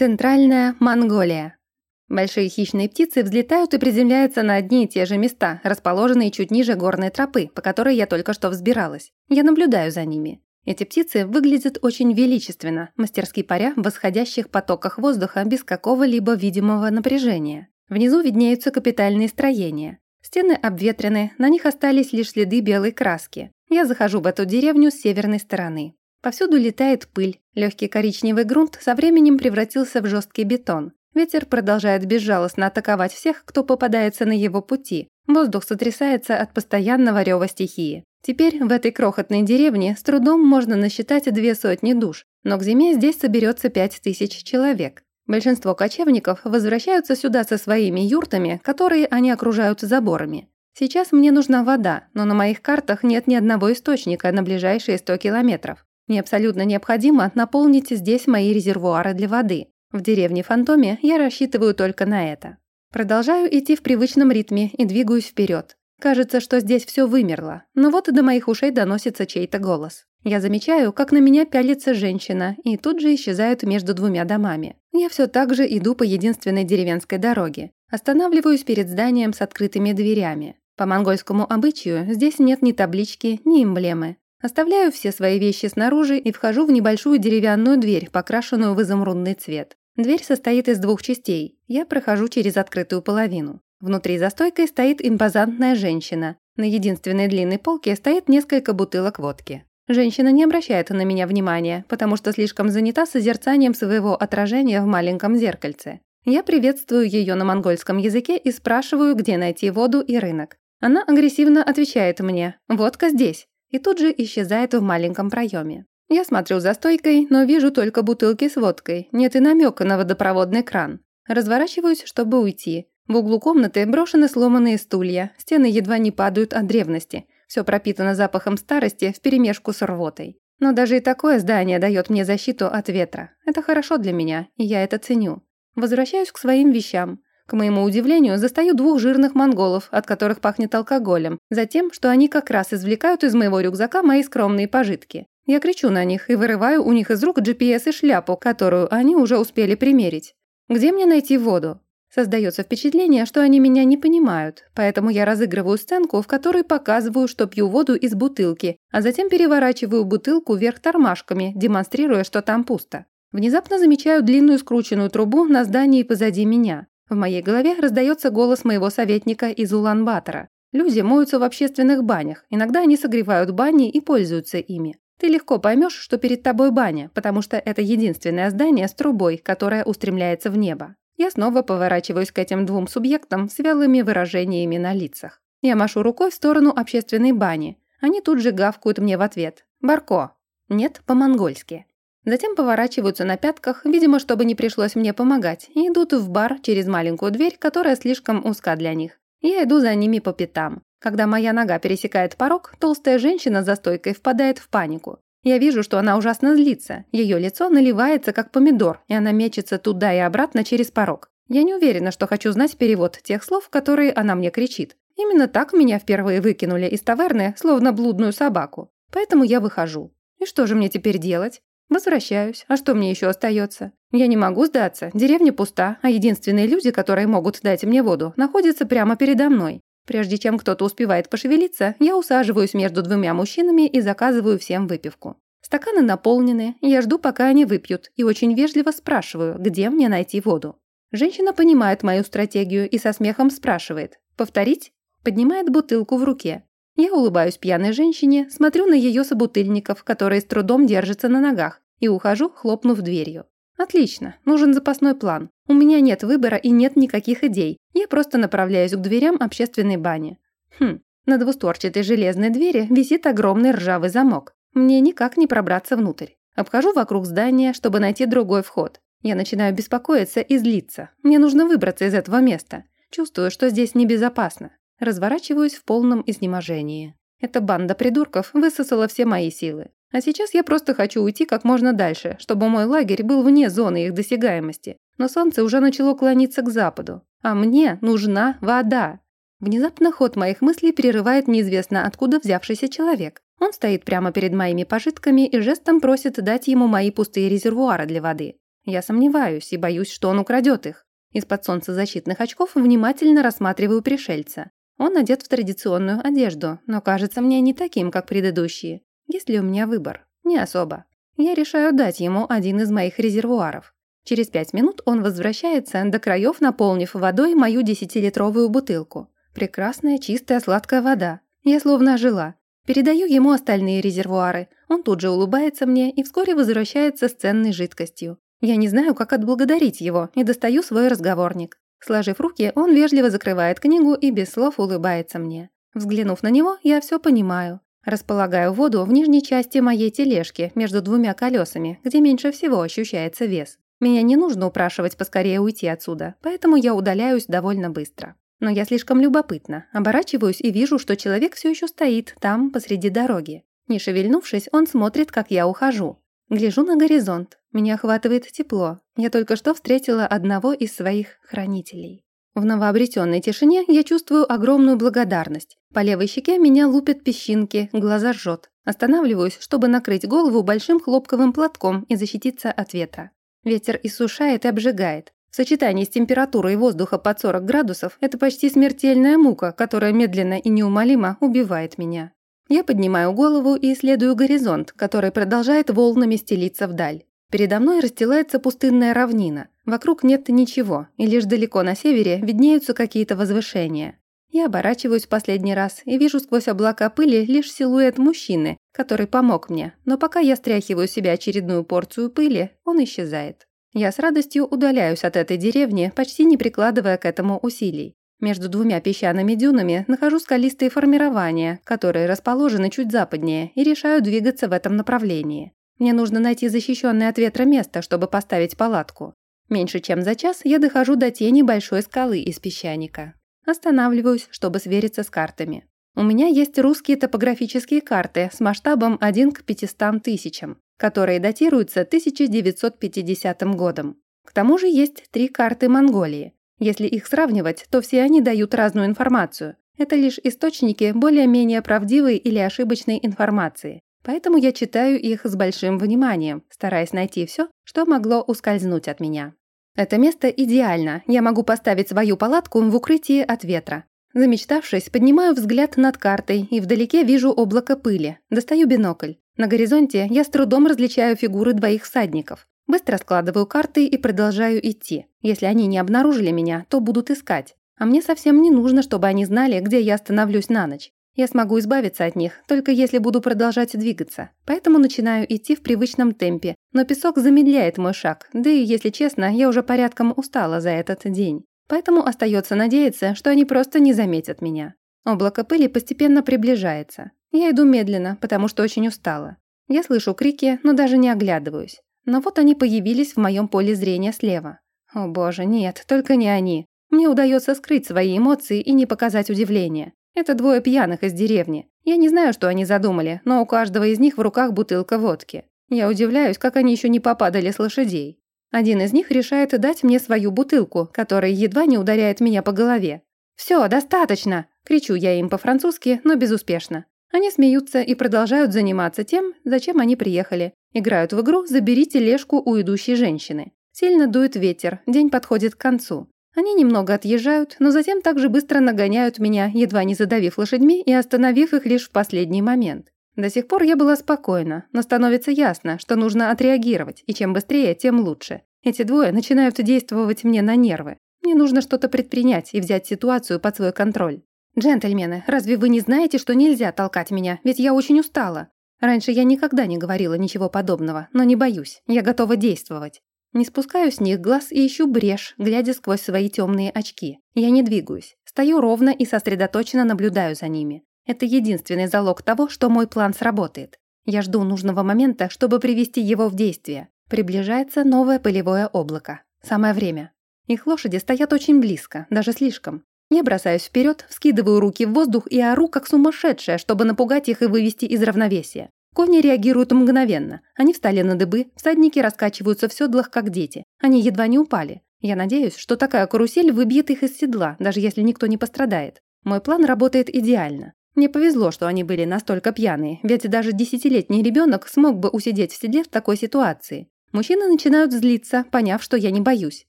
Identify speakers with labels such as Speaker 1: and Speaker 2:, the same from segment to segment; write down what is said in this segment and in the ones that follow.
Speaker 1: Центральная Монголия. Большие хищные птицы взлетают и приземляются на одни и те же места, расположенные чуть ниже горной тропы, по которой я только что взбиралась. Я наблюдаю за ними. Эти птицы выглядят очень величественно, мастерски паря в восходящих потоках воздуха без какого-либо видимого напряжения. Внизу виднеются капитальные строения. Стены обветрены, на них остались лишь следы белой краски. Я захожу в эту деревню с северной стороны. Повсюду летает пыль. Легкий коричневый грунт со временем превратился в жесткий бетон. Ветер продолжает безжалостно атаковать всех, кто попадается на его пути. Воздух сотрясается от постоянного рева стихии. Теперь в этой крохотной деревне с трудом можно насчитать две сотни душ, но к зиме здесь соберется пять тысяч человек. Большинство кочевников возвращаются сюда со своими юртами, которые они окружают заборами. Сейчас мне нужна вода, но на моих картах нет ни одного источника на ближайшие 100 километров. Мне абсолютно необходимо наполнить здесь мои резервуары для воды. В деревне Фантоме я рассчитываю только на это. Продолжаю идти в привычном ритме и двигаюсь вперед. Кажется, что здесь все вымерло, но вот до моих ушей доносится чей-то голос. Я замечаю, как на меня пялится женщина, и тут же исчезают между двумя домами. Я все так же иду по единственной деревенской дороге. Останавливаюсь перед зданием с открытыми дверями. По монгольскому обычаю здесь нет ни таблички, ни эмблемы. Оставляю все свои вещи снаружи и вхожу в небольшую деревянную дверь, покрашенную в изумрудный цвет. Дверь состоит из двух частей. Я прохожу через открытую половину. Внутри за стойкой стоит импозантная женщина. На единственной длинной полке стоит несколько бутылок водки. Женщина не обращает на меня внимания, потому что слишком занята созерцанием своего отражения в маленьком зеркальце. Я приветствую ее на монгольском языке и спрашиваю, где найти воду и рынок. Она агрессивно отвечает мне «Водка здесь» и тут же исчезает в маленьком проеме. Я смотрю за стойкой, но вижу только бутылки с водкой, нет и намека на водопроводный кран. Разворачиваюсь, чтобы уйти. В углу комнаты брошены сломанные стулья, стены едва не падают от древности. Все пропитано запахом старости вперемешку с рвотой. Но даже и такое здание дает мне защиту от ветра. Это хорошо для меня, и я это ценю. Возвращаюсь к своим вещам. К моему удивлению, застаю двух жирных монголов, от которых пахнет алкоголем, затем, что они как раз извлекают из моего рюкзака мои скромные пожитки. Я кричу на них и вырываю у них из рук GPS и шляпу, которую они уже успели примерить. Где мне найти воду? Создается впечатление, что они меня не понимают, поэтому я разыгрываю сценку, в которой показываю, что пью воду из бутылки, а затем переворачиваю бутылку вверх тормашками, демонстрируя, что там пусто. Внезапно замечаю длинную скрученную трубу на здании позади меня. В моей голове раздается голос моего советника из Улан-Батора. Люди моются в общественных банях, иногда они согревают бани и пользуются ими. Ты легко поймешь, что перед тобой баня, потому что это единственное здание с трубой, которое устремляется в небо. Я снова поворачиваюсь к этим двум субъектам с вялыми выражениями на лицах. Я машу рукой в сторону общественной бани. Они тут же гавкают мне в ответ. «Барко». Нет, по-монгольски. Затем поворачиваются на пятках, видимо, чтобы не пришлось мне помогать, и идут в бар через маленькую дверь, которая слишком узка для них. Я иду за ними по пятам. Когда моя нога пересекает порог, толстая женщина за стойкой впадает в панику. Я вижу, что она ужасно злится. Ее лицо наливается, как помидор, и она мечется туда и обратно через порог. Я не уверена, что хочу знать перевод тех слов, которые она мне кричит. Именно так меня впервые выкинули из таверны, словно блудную собаку. Поэтому я выхожу. И что же мне теперь делать? Возвращаюсь. А что мне еще остается? Я не могу сдаться. Деревня пуста, а единственные люди, которые могут дать мне воду, находятся прямо передо мной. Прежде чем кто-то успевает пошевелиться, я усаживаюсь между двумя мужчинами и заказываю всем выпивку. Стаканы наполнены, я жду, пока они выпьют, и очень вежливо спрашиваю, где мне найти воду. Женщина понимает мою стратегию и со смехом спрашивает «Повторить?» Поднимает бутылку в руке. Я улыбаюсь пьяной женщине, смотрю на ее собутыльников, которые с трудом держатся на ногах, и ухожу, хлопнув дверью. Отлично, нужен запасной план. У меня нет выбора и нет никаких идей. Я просто направляюсь к дверям общественной бани. Хм, на двустворчатой железной двери висит огромный ржавый замок. Мне никак не пробраться внутрь. Обхожу вокруг здания, чтобы найти другой вход. Я начинаю беспокоиться и злиться. Мне нужно выбраться из этого места. Чувствую, что здесь небезопасно. Разворачиваюсь в полном изнеможении. Эта банда придурков высосала все мои силы. А сейчас я просто хочу уйти как можно дальше, чтобы мой лагерь был вне зоны их досягаемости. Но солнце уже начало клониться к западу. А мне нужна вода. Внезапно ход моих мыслей прерывает неизвестно откуда взявшийся человек. Он стоит прямо перед моими пожитками и жестом просит дать ему мои пустые резервуары для воды. Я сомневаюсь и боюсь, что он украдет их. Из-под солнцезащитных очков внимательно рассматриваю пришельца. Он одет в традиционную одежду, но кажется мне не таким, как предыдущие. Есть ли у меня выбор? Не особо. Я решаю дать ему один из моих резервуаров. Через пять минут он возвращается, до краев наполнив водой мою десятилитровую бутылку. Прекрасная, чистая, сладкая вода. Я словно ожила. Передаю ему остальные резервуары. Он тут же улыбается мне и вскоре возвращается с ценной жидкостью. Я не знаю, как отблагодарить его, и достаю свой разговорник. Сложив руки, он вежливо закрывает книгу и без слов улыбается мне. Взглянув на него, я все понимаю. Располагаю воду в нижней части моей тележки, между двумя колесами, где меньше всего ощущается вес. Меня не нужно упрашивать поскорее уйти отсюда, поэтому я удаляюсь довольно быстро. Но я слишком любопытна, оборачиваюсь и вижу, что человек все еще стоит там, посреди дороги. Не шевельнувшись, он смотрит, как я ухожу. Гляжу на горизонт. Меня охватывает тепло. Я только что встретила одного из своих хранителей. В новообретенной тишине я чувствую огромную благодарность. По левой щеке меня лупят песчинки, глаза жжет. Останавливаюсь, чтобы накрыть голову большим хлопковым платком и защититься от ветра. Ветер иссушает и обжигает. В сочетании с температурой воздуха под 40 градусов это почти смертельная мука, которая медленно и неумолимо убивает меня. Я поднимаю голову и исследую горизонт, который продолжает волнами стелиться вдаль. Передо мной расстилается пустынная равнина. Вокруг нет ничего, и лишь далеко на севере виднеются какие-то возвышения. Я оборачиваюсь в последний раз и вижу сквозь облака пыли лишь силуэт мужчины, который помог мне, но пока я стряхиваю себе очередную порцию пыли, он исчезает. Я с радостью удаляюсь от этой деревни, почти не прикладывая к этому усилий. Между двумя песчаными дюнами нахожу скалистые формирования, которые расположены чуть западнее, и решаю двигаться в этом направлении. Мне нужно найти защищенное от ветра место, чтобы поставить палатку. Меньше чем за час я дохожу до тени большой скалы из песчаника. Останавливаюсь, чтобы свериться с картами. У меня есть русские топографические карты с масштабом 1 к 500 тысячам, которые датируются 1950 годом. К тому же есть три карты Монголии. Если их сравнивать, то все они дают разную информацию. Это лишь источники более-менее правдивой или ошибочной информации. Поэтому я читаю их с большим вниманием, стараясь найти все, что могло ускользнуть от меня. Это место идеально, я могу поставить свою палатку в укрытии от ветра. Замечтавшись, поднимаю взгляд над картой и вдалеке вижу облако пыли. Достаю бинокль. На горизонте я с трудом различаю фигуры двоих всадников. Быстро складываю карты и продолжаю идти. Если они не обнаружили меня, то будут искать. А мне совсем не нужно, чтобы они знали, где я остановлюсь на ночь. Я смогу избавиться от них, только если буду продолжать двигаться. Поэтому начинаю идти в привычном темпе, но песок замедляет мой шаг, да и, если честно, я уже порядком устала за этот день. Поэтому остается надеяться, что они просто не заметят меня. Облако пыли постепенно приближается. Я иду медленно, потому что очень устала. Я слышу крики, но даже не оглядываюсь. Но вот они появились в моем поле зрения слева. О боже, нет, только не они. Мне удается скрыть свои эмоции и не показать удивления. Это двое пьяных из деревни. Я не знаю, что они задумали, но у каждого из них в руках бутылка водки. Я удивляюсь, как они еще не попадали с лошадей. Один из них решает дать мне свою бутылку, которая едва не ударяет меня по голове. «Все, достаточно!» – кричу я им по-французски, но безуспешно. Они смеются и продолжают заниматься тем, зачем они приехали. Играют в игру «Забери тележку у идущей женщины». Сильно дует ветер, день подходит к концу. Они немного отъезжают, но затем также быстро нагоняют меня, едва не задавив лошадьми и остановив их лишь в последний момент. До сих пор я была спокойна, но становится ясно, что нужно отреагировать, и чем быстрее, тем лучше. Эти двое начинают действовать мне на нервы. Мне нужно что-то предпринять и взять ситуацию под свой контроль. «Джентльмены, разве вы не знаете, что нельзя толкать меня? Ведь я очень устала. Раньше я никогда не говорила ничего подобного, но не боюсь. Я готова действовать. Не спускаю с них глаз и ищу брешь, глядя сквозь свои темные очки. Я не двигаюсь. Стою ровно и сосредоточенно наблюдаю за ними. Это единственный залог того, что мой план сработает. Я жду нужного момента, чтобы привести его в действие. Приближается новое пылевое облако. Самое время. Их лошади стоят очень близко, даже слишком. Я бросаюсь вперед, вскидываю руки в воздух и ору, как сумасшедшая, чтобы напугать их и вывести из равновесия. Кони реагируют мгновенно. Они встали на дыбы, всадники раскачиваются в седлах, как дети. Они едва не упали. Я надеюсь, что такая карусель выбьет их из седла, даже если никто не пострадает. Мой план работает идеально. Мне повезло, что они были настолько пьяные, ведь даже десятилетний ребенок смог бы усидеть в седле в такой ситуации. Мужчины начинают злиться, поняв, что я не боюсь.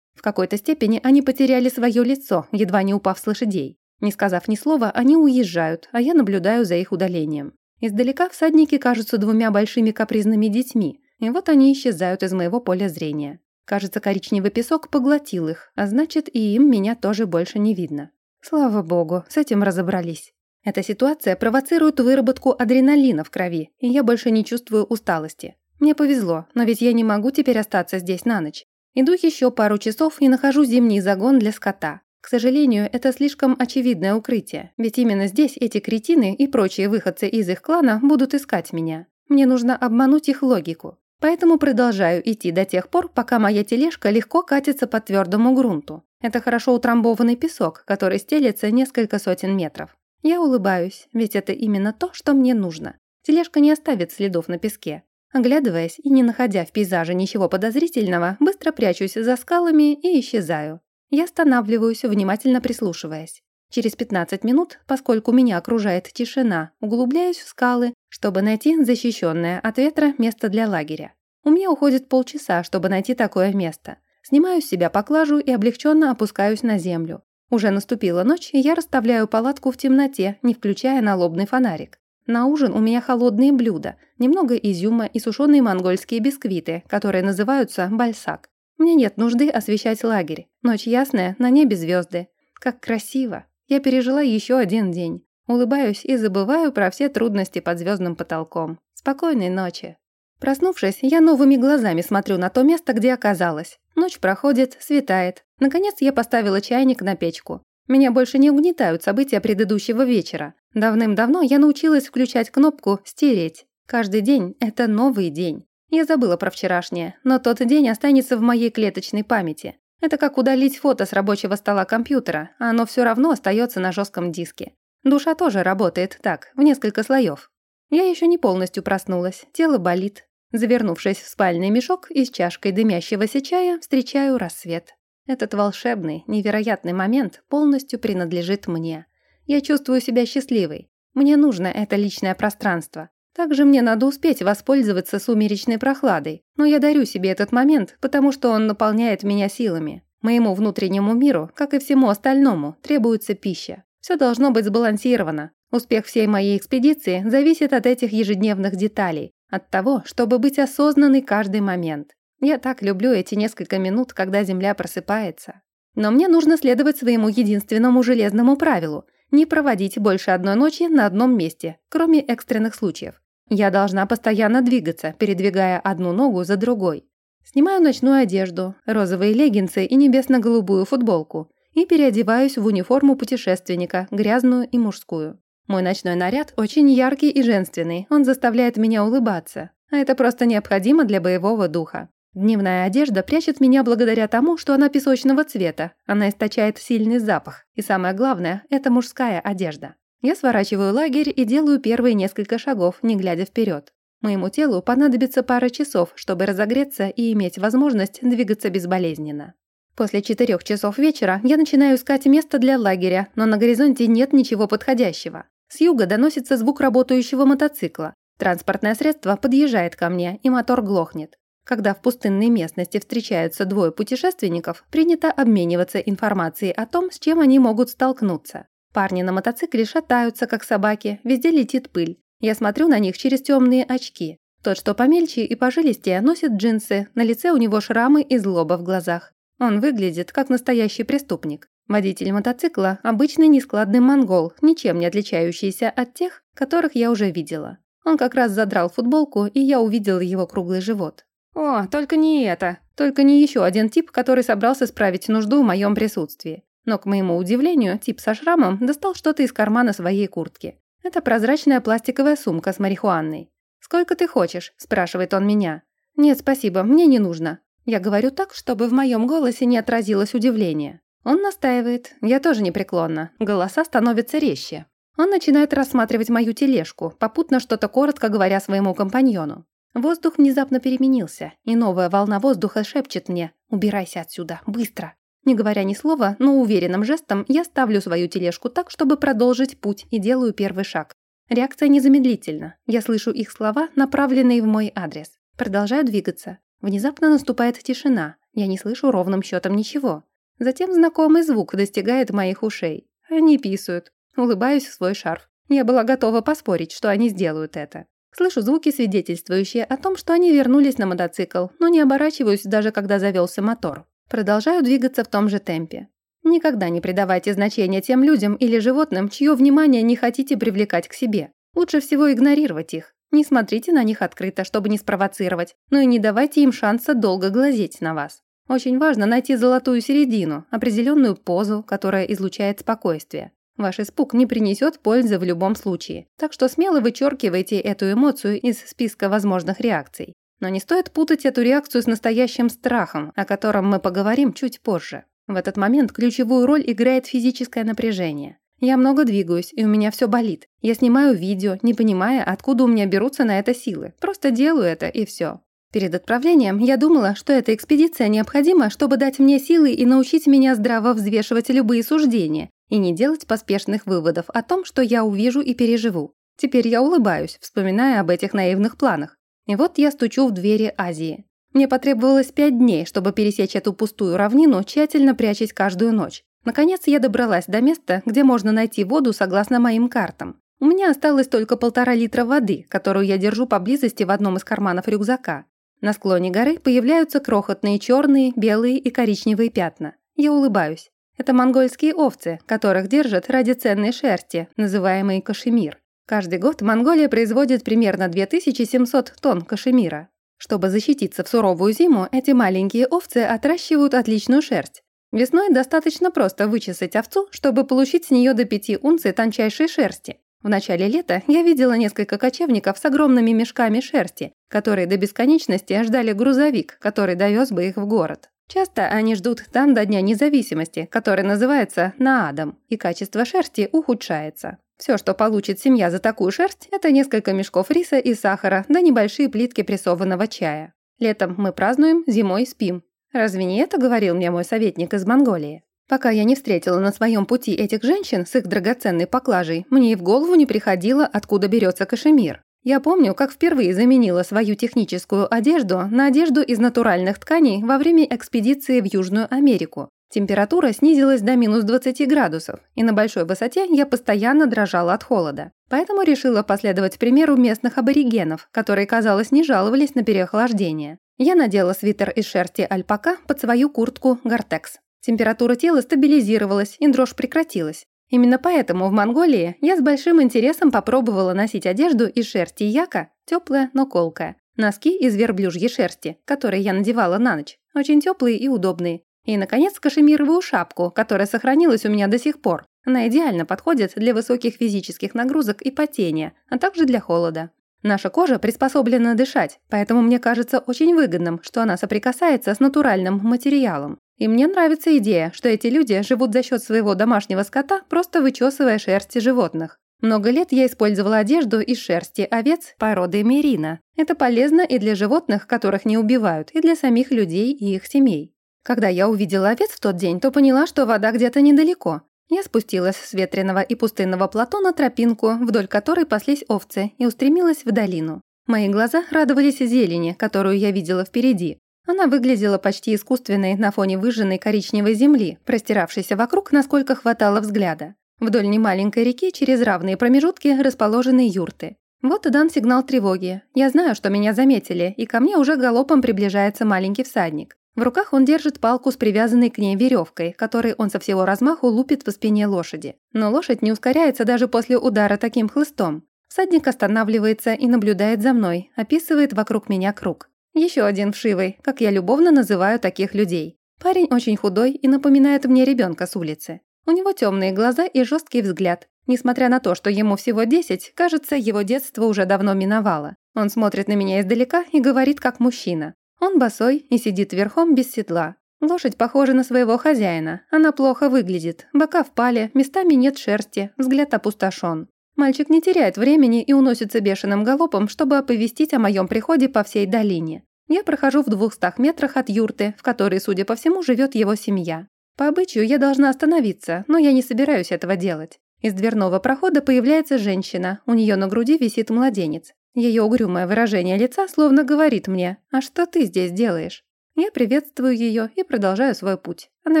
Speaker 1: В какой-то степени они потеряли свое лицо, едва не упав с лошадей. Не сказав ни слова, они уезжают, а я наблюдаю за их удалением. Издалека всадники кажутся двумя большими капризными детьми, и вот они исчезают из моего поля зрения. Кажется, коричневый песок поглотил их, а значит, и им меня тоже больше не видно. Слава богу, с этим разобрались. Эта ситуация провоцирует выработку адреналина в крови, и я больше не чувствую усталости. Мне повезло, но ведь я не могу теперь остаться здесь на ночь. Иду еще пару часов и нахожу зимний загон для скота. К сожалению, это слишком очевидное укрытие, ведь именно здесь эти кретины и прочие выходцы из их клана будут искать меня. Мне нужно обмануть их логику. Поэтому продолжаю идти до тех пор, пока моя тележка легко катится по твердому грунту. Это хорошо утрамбованный песок, который стелется несколько сотен метров. Я улыбаюсь, ведь это именно то, что мне нужно. Тележка не оставит следов на песке. Оглядываясь и не находя в пейзаже ничего подозрительного, быстро прячусь за скалами и исчезаю. Я останавливаюсь, внимательно прислушиваясь. Через 15 минут, поскольку меня окружает тишина, углубляюсь в скалы, чтобы найти защищенное от ветра место для лагеря. У меня уходит полчаса, чтобы найти такое место. Снимаю с себя поклажу и облегченно опускаюсь на землю. Уже наступила ночь, и я расставляю палатку в темноте, не включая налобный фонарик. На ужин у меня холодные блюда, немного изюма и сушеные монгольские бисквиты, которые называются бальсак. Мне нет нужды освещать лагерь. Ночь ясная, на небе звезды. Как красиво. Я пережила еще один день. Улыбаюсь и забываю про все трудности под звездным потолком. Спокойной ночи. Проснувшись, я новыми глазами смотрю на то место, где оказалась. Ночь проходит, светает. Наконец я поставила чайник на печку. Меня больше не угнетают события предыдущего вечера. Давным-давно я научилась включать кнопку «Стереть». Каждый день – это новый день. Я забыла про вчерашнее, но тот день останется в моей клеточной памяти. Это как удалить фото с рабочего стола компьютера, оно все равно остается на жестком диске. Душа тоже работает так, в несколько слоев. Я еще не полностью проснулась, тело болит. Завернувшись в спальный мешок и с чашкой дымящегося чая, встречаю рассвет. Этот волшебный, невероятный момент полностью принадлежит мне. Я чувствую себя счастливой. Мне нужно это личное пространство. Также мне надо успеть воспользоваться сумеречной прохладой, но я дарю себе этот момент, потому что он наполняет меня силами. Моему внутреннему миру, как и всему остальному, требуется пища. Все должно быть сбалансировано. Успех всей моей экспедиции зависит от этих ежедневных деталей, от того, чтобы быть осознанной каждый момент. Я так люблю эти несколько минут, когда Земля просыпается. Но мне нужно следовать своему единственному железному правилу – не проводить больше одной ночи на одном месте, кроме экстренных случаев. Я должна постоянно двигаться, передвигая одну ногу за другой. Снимаю ночную одежду, розовые леггинсы и небесно-голубую футболку и переодеваюсь в униформу путешественника, грязную и мужскую. Мой ночной наряд очень яркий и женственный, он заставляет меня улыбаться, а это просто необходимо для боевого духа. Дневная одежда прячет меня благодаря тому, что она песочного цвета, она источает сильный запах, и самое главное – это мужская одежда. Я сворачиваю лагерь и делаю первые несколько шагов, не глядя вперед. Моему телу понадобится пара часов, чтобы разогреться и иметь возможность двигаться безболезненно. После четырех часов вечера я начинаю искать место для лагеря, но на горизонте нет ничего подходящего. С юга доносится звук работающего мотоцикла. Транспортное средство подъезжает ко мне, и мотор глохнет. Когда в пустынной местности встречаются двое путешественников, принято обмениваться информацией о том, с чем они могут столкнуться. Парни на мотоцикле шатаются, как собаки, везде летит пыль. Я смотрю на них через темные очки. Тот, что помельче и пожилистее, носит джинсы, на лице у него шрамы и злоба в глазах. Он выглядит как настоящий преступник. Водитель мотоцикла – обычный нескладный монгол, ничем не отличающийся от тех, которых я уже видела. Он как раз задрал футболку, и я увидела его круглый живот. О, только не это. Только не еще один тип, который собрался справить нужду в моем присутствии. Но, к моему удивлению, тип со шрамом достал что-то из кармана своей куртки. Это прозрачная пластиковая сумка с марихуаной. «Сколько ты хочешь?» – спрашивает он меня. «Нет, спасибо, мне не нужно». Я говорю так, чтобы в моем голосе не отразилось удивление. Он настаивает, я тоже непреклонна, голоса становятся резче. Он начинает рассматривать мою тележку, попутно что-то коротко говоря своему компаньону. Воздух внезапно переменился, и новая волна воздуха шепчет мне «Убирайся отсюда, быстро!» Не говоря ни слова, но уверенным жестом я ставлю свою тележку так, чтобы продолжить путь, и делаю первый шаг. Реакция незамедлительна. Я слышу их слова, направленные в мой адрес. Продолжаю двигаться. Внезапно наступает тишина. Я не слышу ровным счетом ничего. Затем знакомый звук достигает моих ушей. Они писают. Улыбаюсь в свой шарф. Я была готова поспорить, что они сделают это. Слышу звуки, свидетельствующие о том, что они вернулись на мотоцикл, но не оборачиваюсь, даже когда завелся мотор. Продолжаю двигаться в том же темпе. Никогда не придавайте значения тем людям или животным, чье внимание не хотите привлекать к себе. Лучше всего игнорировать их. Не смотрите на них открыто, чтобы не спровоцировать, но и не давайте им шанса долго глазеть на вас. Очень важно найти золотую середину, определенную позу, которая излучает спокойствие. Ваш испуг не принесет пользы в любом случае, так что смело вычеркивайте эту эмоцию из списка возможных реакций. Но не стоит путать эту реакцию с настоящим страхом, о котором мы поговорим чуть позже. В этот момент ключевую роль играет физическое напряжение. Я много двигаюсь, и у меня все болит. Я снимаю видео, не понимая, откуда у меня берутся на это силы. Просто делаю это, и все. Перед отправлением я думала, что эта экспедиция необходима, чтобы дать мне силы и научить меня здраво взвешивать любые суждения и не делать поспешных выводов о том, что я увижу и переживу. Теперь я улыбаюсь, вспоминая об этих наивных планах. И вот я стучу в двери Азии. Мне потребовалось пять дней, чтобы пересечь эту пустую равнину, тщательно прячась каждую ночь. Наконец я добралась до места, где можно найти воду согласно моим картам. У меня осталось только полтора литра воды, которую я держу поблизости в одном из карманов рюкзака. На склоне горы появляются крохотные черные, белые и коричневые пятна. Я улыбаюсь. Это монгольские овцы, которых держат ради ценной шерсти, называемой кашемир. Каждый год Монголия производит примерно 2700 тонн кашемира. Чтобы защититься в суровую зиму, эти маленькие овцы отращивают отличную шерсть. Весной достаточно просто вычесать овцу, чтобы получить с нее до 5 унций тончайшей шерсти. В начале лета я видела несколько кочевников с огромными мешками шерсти, которые до бесконечности ждали грузовик, который довез бы их в город. Часто они ждут там до Дня независимости, который называется Наадом, и качество шерсти ухудшается. Все, что получит семья за такую шерсть, это несколько мешков риса и сахара, да небольшие плитки прессованного чая. Летом мы празднуем, зимой спим. Разве не это говорил мне мой советник из Монголии? Пока я не встретила на своем пути этих женщин с их драгоценной поклажей, мне и в голову не приходило, откуда берется кашемир. Я помню, как впервые заменила свою техническую одежду на одежду из натуральных тканей во время экспедиции в Южную Америку. Температура снизилась до минус 20 градусов, и на большой высоте я постоянно дрожала от холода. Поэтому решила последовать примеру местных аборигенов, которые, казалось, не жаловались на переохлаждение. Я надела свитер из шерсти альпака под свою куртку «Гортекс». Температура тела стабилизировалась, и дрожь прекратилась. Именно поэтому в Монголии я с большим интересом попробовала носить одежду из шерсти яка, теплая, но колкая. Носки из верблюжьей шерсти, которые я надевала на ночь, очень теплые и удобные. И, наконец, кашемировую шапку, которая сохранилась у меня до сих пор. Она идеально подходит для высоких физических нагрузок и потения, а также для холода. Наша кожа приспособлена дышать, поэтому мне кажется очень выгодным, что она соприкасается с натуральным материалом. И мне нравится идея, что эти люди живут за счет своего домашнего скота, просто вычесывая шерсти животных. Много лет я использовала одежду из шерсти овец породы мерина. Это полезно и для животных, которых не убивают, и для самих людей и их семей. Когда я увидела овец в тот день, то поняла, что вода где-то недалеко. Я спустилась с ветреного и пустынного плато на тропинку, вдоль которой паслись овцы, и устремилась в долину. Мои глаза радовались зелени, которую я видела впереди. Она выглядела почти искусственной на фоне выжженной коричневой земли, простиравшейся вокруг, насколько хватало взгляда. Вдоль немаленькой реки через равные промежутки расположены юрты. Вот и дан сигнал тревоги. Я знаю, что меня заметили, и ко мне уже галопом приближается маленький всадник. В руках он держит палку с привязанной к ней веревкой, которой он со всего размаху лупит по спине лошади. Но лошадь не ускоряется даже после удара таким хлыстом. Всадник останавливается и наблюдает за мной, описывает вокруг меня круг. Еще один вшивый, как я любовно называю таких людей. Парень очень худой и напоминает мне ребенка с улицы. У него темные глаза и жесткий взгляд. Несмотря на то, что ему всего 10, кажется, его детство уже давно миновало. Он смотрит на меня издалека и говорит как мужчина. Он босой и сидит верхом без седла. Лошадь похожа на своего хозяина. Она плохо выглядит. Бока впали, местами нет шерсти, взгляд опустошен. Мальчик не теряет времени и уносится бешеным галопом, чтобы оповестить о моем приходе по всей долине. Я прохожу в двухстах метрах от юрты, в которой, судя по всему, живет его семья. По обычаю я должна остановиться, но я не собираюсь этого делать. Из дверного прохода появляется женщина, у нее на груди висит младенец. Ее угрюмое выражение лица словно говорит мне «А что ты здесь делаешь?». Я приветствую ее и продолжаю свой путь. Она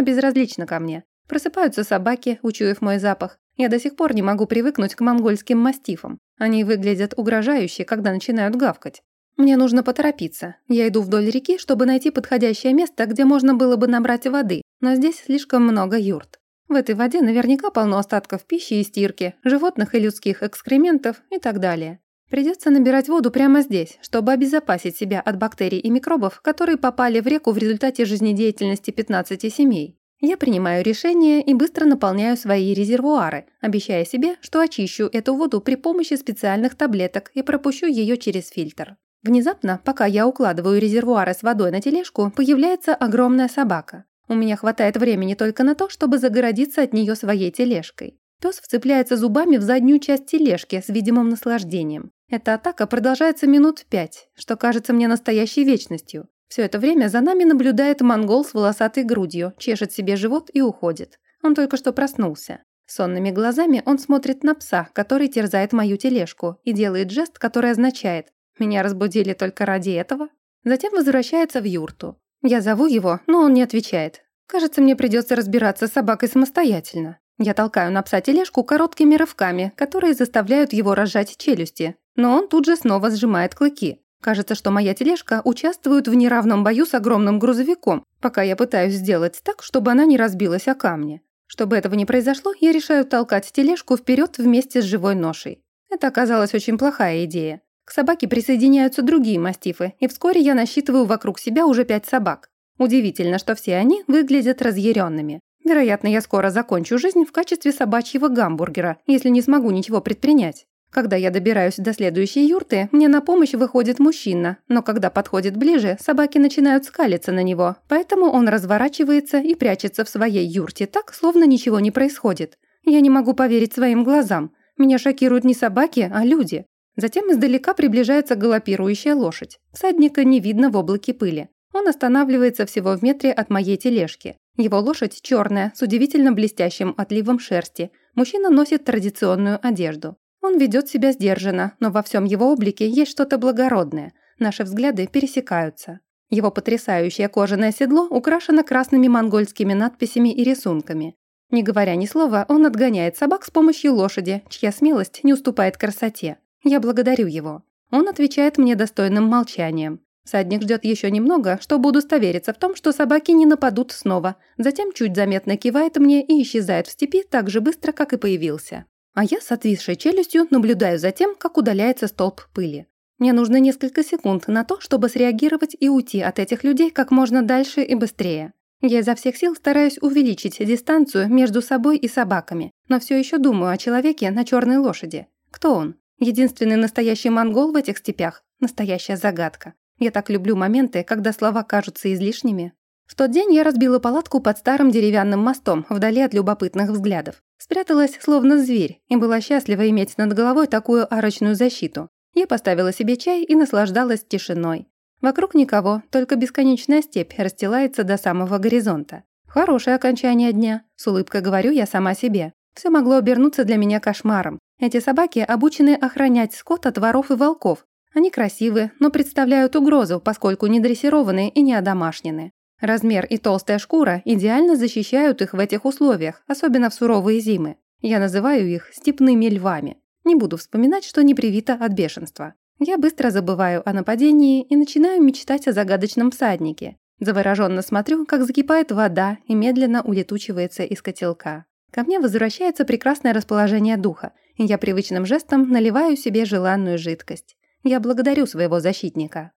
Speaker 1: безразлична ко мне. Просыпаются собаки, учуяв мой запах. Я до сих пор не могу привыкнуть к монгольским мастифам. Они выглядят угрожающе, когда начинают гавкать. Мне нужно поторопиться. Я иду вдоль реки, чтобы найти подходящее место, где можно было бы набрать воды, но здесь слишком много юрт. В этой воде наверняка полно остатков пищи и стирки, животных и людских экскрементов и так далее. Придется набирать воду прямо здесь, чтобы обезопасить себя от бактерий и микробов, которые попали в реку в результате жизнедеятельности 15 семей. Я принимаю решение и быстро наполняю свои резервуары, обещая себе, что очищу эту воду при помощи специальных таблеток и пропущу ее через фильтр. Внезапно, пока я укладываю резервуары с водой на тележку, появляется огромная собака. У меня хватает времени только на то, чтобы загородиться от нее своей тележкой. Пес вцепляется зубами в заднюю часть тележки с видимым наслаждением. Эта атака продолжается минут пять, что кажется мне настоящей вечностью. Все это время за нами наблюдает монгол с волосатой грудью, чешет себе живот и уходит. Он только что проснулся. Сонными глазами он смотрит на пса, который терзает мою тележку, и делает жест, который означает «Меня разбудили только ради этого». Затем возвращается в юрту. Я зову его, но он не отвечает. Кажется, мне придется разбираться с собакой самостоятельно. Я толкаю на пса тележку короткими рывками, которые заставляют его разжать челюсти. Но он тут же снова сжимает клыки. Кажется, что моя тележка участвует в неравном бою с огромным грузовиком, пока я пытаюсь сделать так, чтобы она не разбилась о камни. Чтобы этого не произошло, я решаю толкать тележку вперед вместе с живой ношей. Это оказалась очень плохая идея. К собаке присоединяются другие мастифы, и вскоре я насчитываю вокруг себя уже пять собак. Удивительно, что все они выглядят разъяренными. Вероятно, я скоро закончу жизнь в качестве собачьего гамбургера, если не смогу ничего предпринять. Когда я добираюсь до следующей юрты, мне на помощь выходит мужчина, но когда подходит ближе, собаки начинают скалиться на него, поэтому он разворачивается и прячется в своей юрте так, словно ничего не происходит. Я не могу поверить своим глазам. Меня шокируют не собаки, а люди. Затем издалека приближается галопирующая лошадь. Всадника не видно в облаке пыли. Он останавливается всего в метре от моей тележки. Его лошадь черная, с удивительно блестящим отливом шерсти. Мужчина носит традиционную одежду. Он ведет себя сдержанно, но во всем его облике есть что-то благородное. Наши взгляды пересекаются. Его потрясающее кожаное седло украшено красными монгольскими надписями и рисунками. Не говоря ни слова, он отгоняет собак с помощью лошади, чья смелость не уступает красоте. Я благодарю его. Он отвечает мне достойным молчанием. Садник ждет еще немного, чтобы удостовериться в том, что собаки не нападут снова. Затем чуть заметно кивает мне и исчезает в степи так же быстро, как и появился. А я с отвисшей челюстью наблюдаю за тем, как удаляется столб пыли. Мне нужно несколько секунд на то, чтобы среагировать и уйти от этих людей как можно дальше и быстрее. Я изо всех сил стараюсь увеличить дистанцию между собой и собаками, но все еще думаю о человеке на черной лошади. Кто он? Единственный настоящий монгол в этих степях – настоящая загадка. Я так люблю моменты, когда слова кажутся излишними. В тот день я разбила палатку под старым деревянным мостом, вдали от любопытных взглядов. Спряталась, словно зверь, и была счастлива иметь над головой такую арочную защиту. Я поставила себе чай и наслаждалась тишиной. Вокруг никого, только бесконечная степь расстилается до самого горизонта. Хорошее окончание дня, с улыбкой говорю я сама себе. Все могло обернуться для меня кошмаром. Эти собаки обучены охранять скот от воров и волков. Они красивы, но представляют угрозу, поскольку не дрессированы и не одомашнены. Размер и толстая шкура идеально защищают их в этих условиях, особенно в суровые зимы. Я называю их степными львами. Не буду вспоминать, что не привито от бешенства. Я быстро забываю о нападении и начинаю мечтать о загадочном всаднике. Завороженно смотрю, как закипает вода и медленно улетучивается из котелка. Ко мне возвращается прекрасное расположение духа, и я привычным жестом наливаю себе желанную жидкость. Я благодарю своего защитника.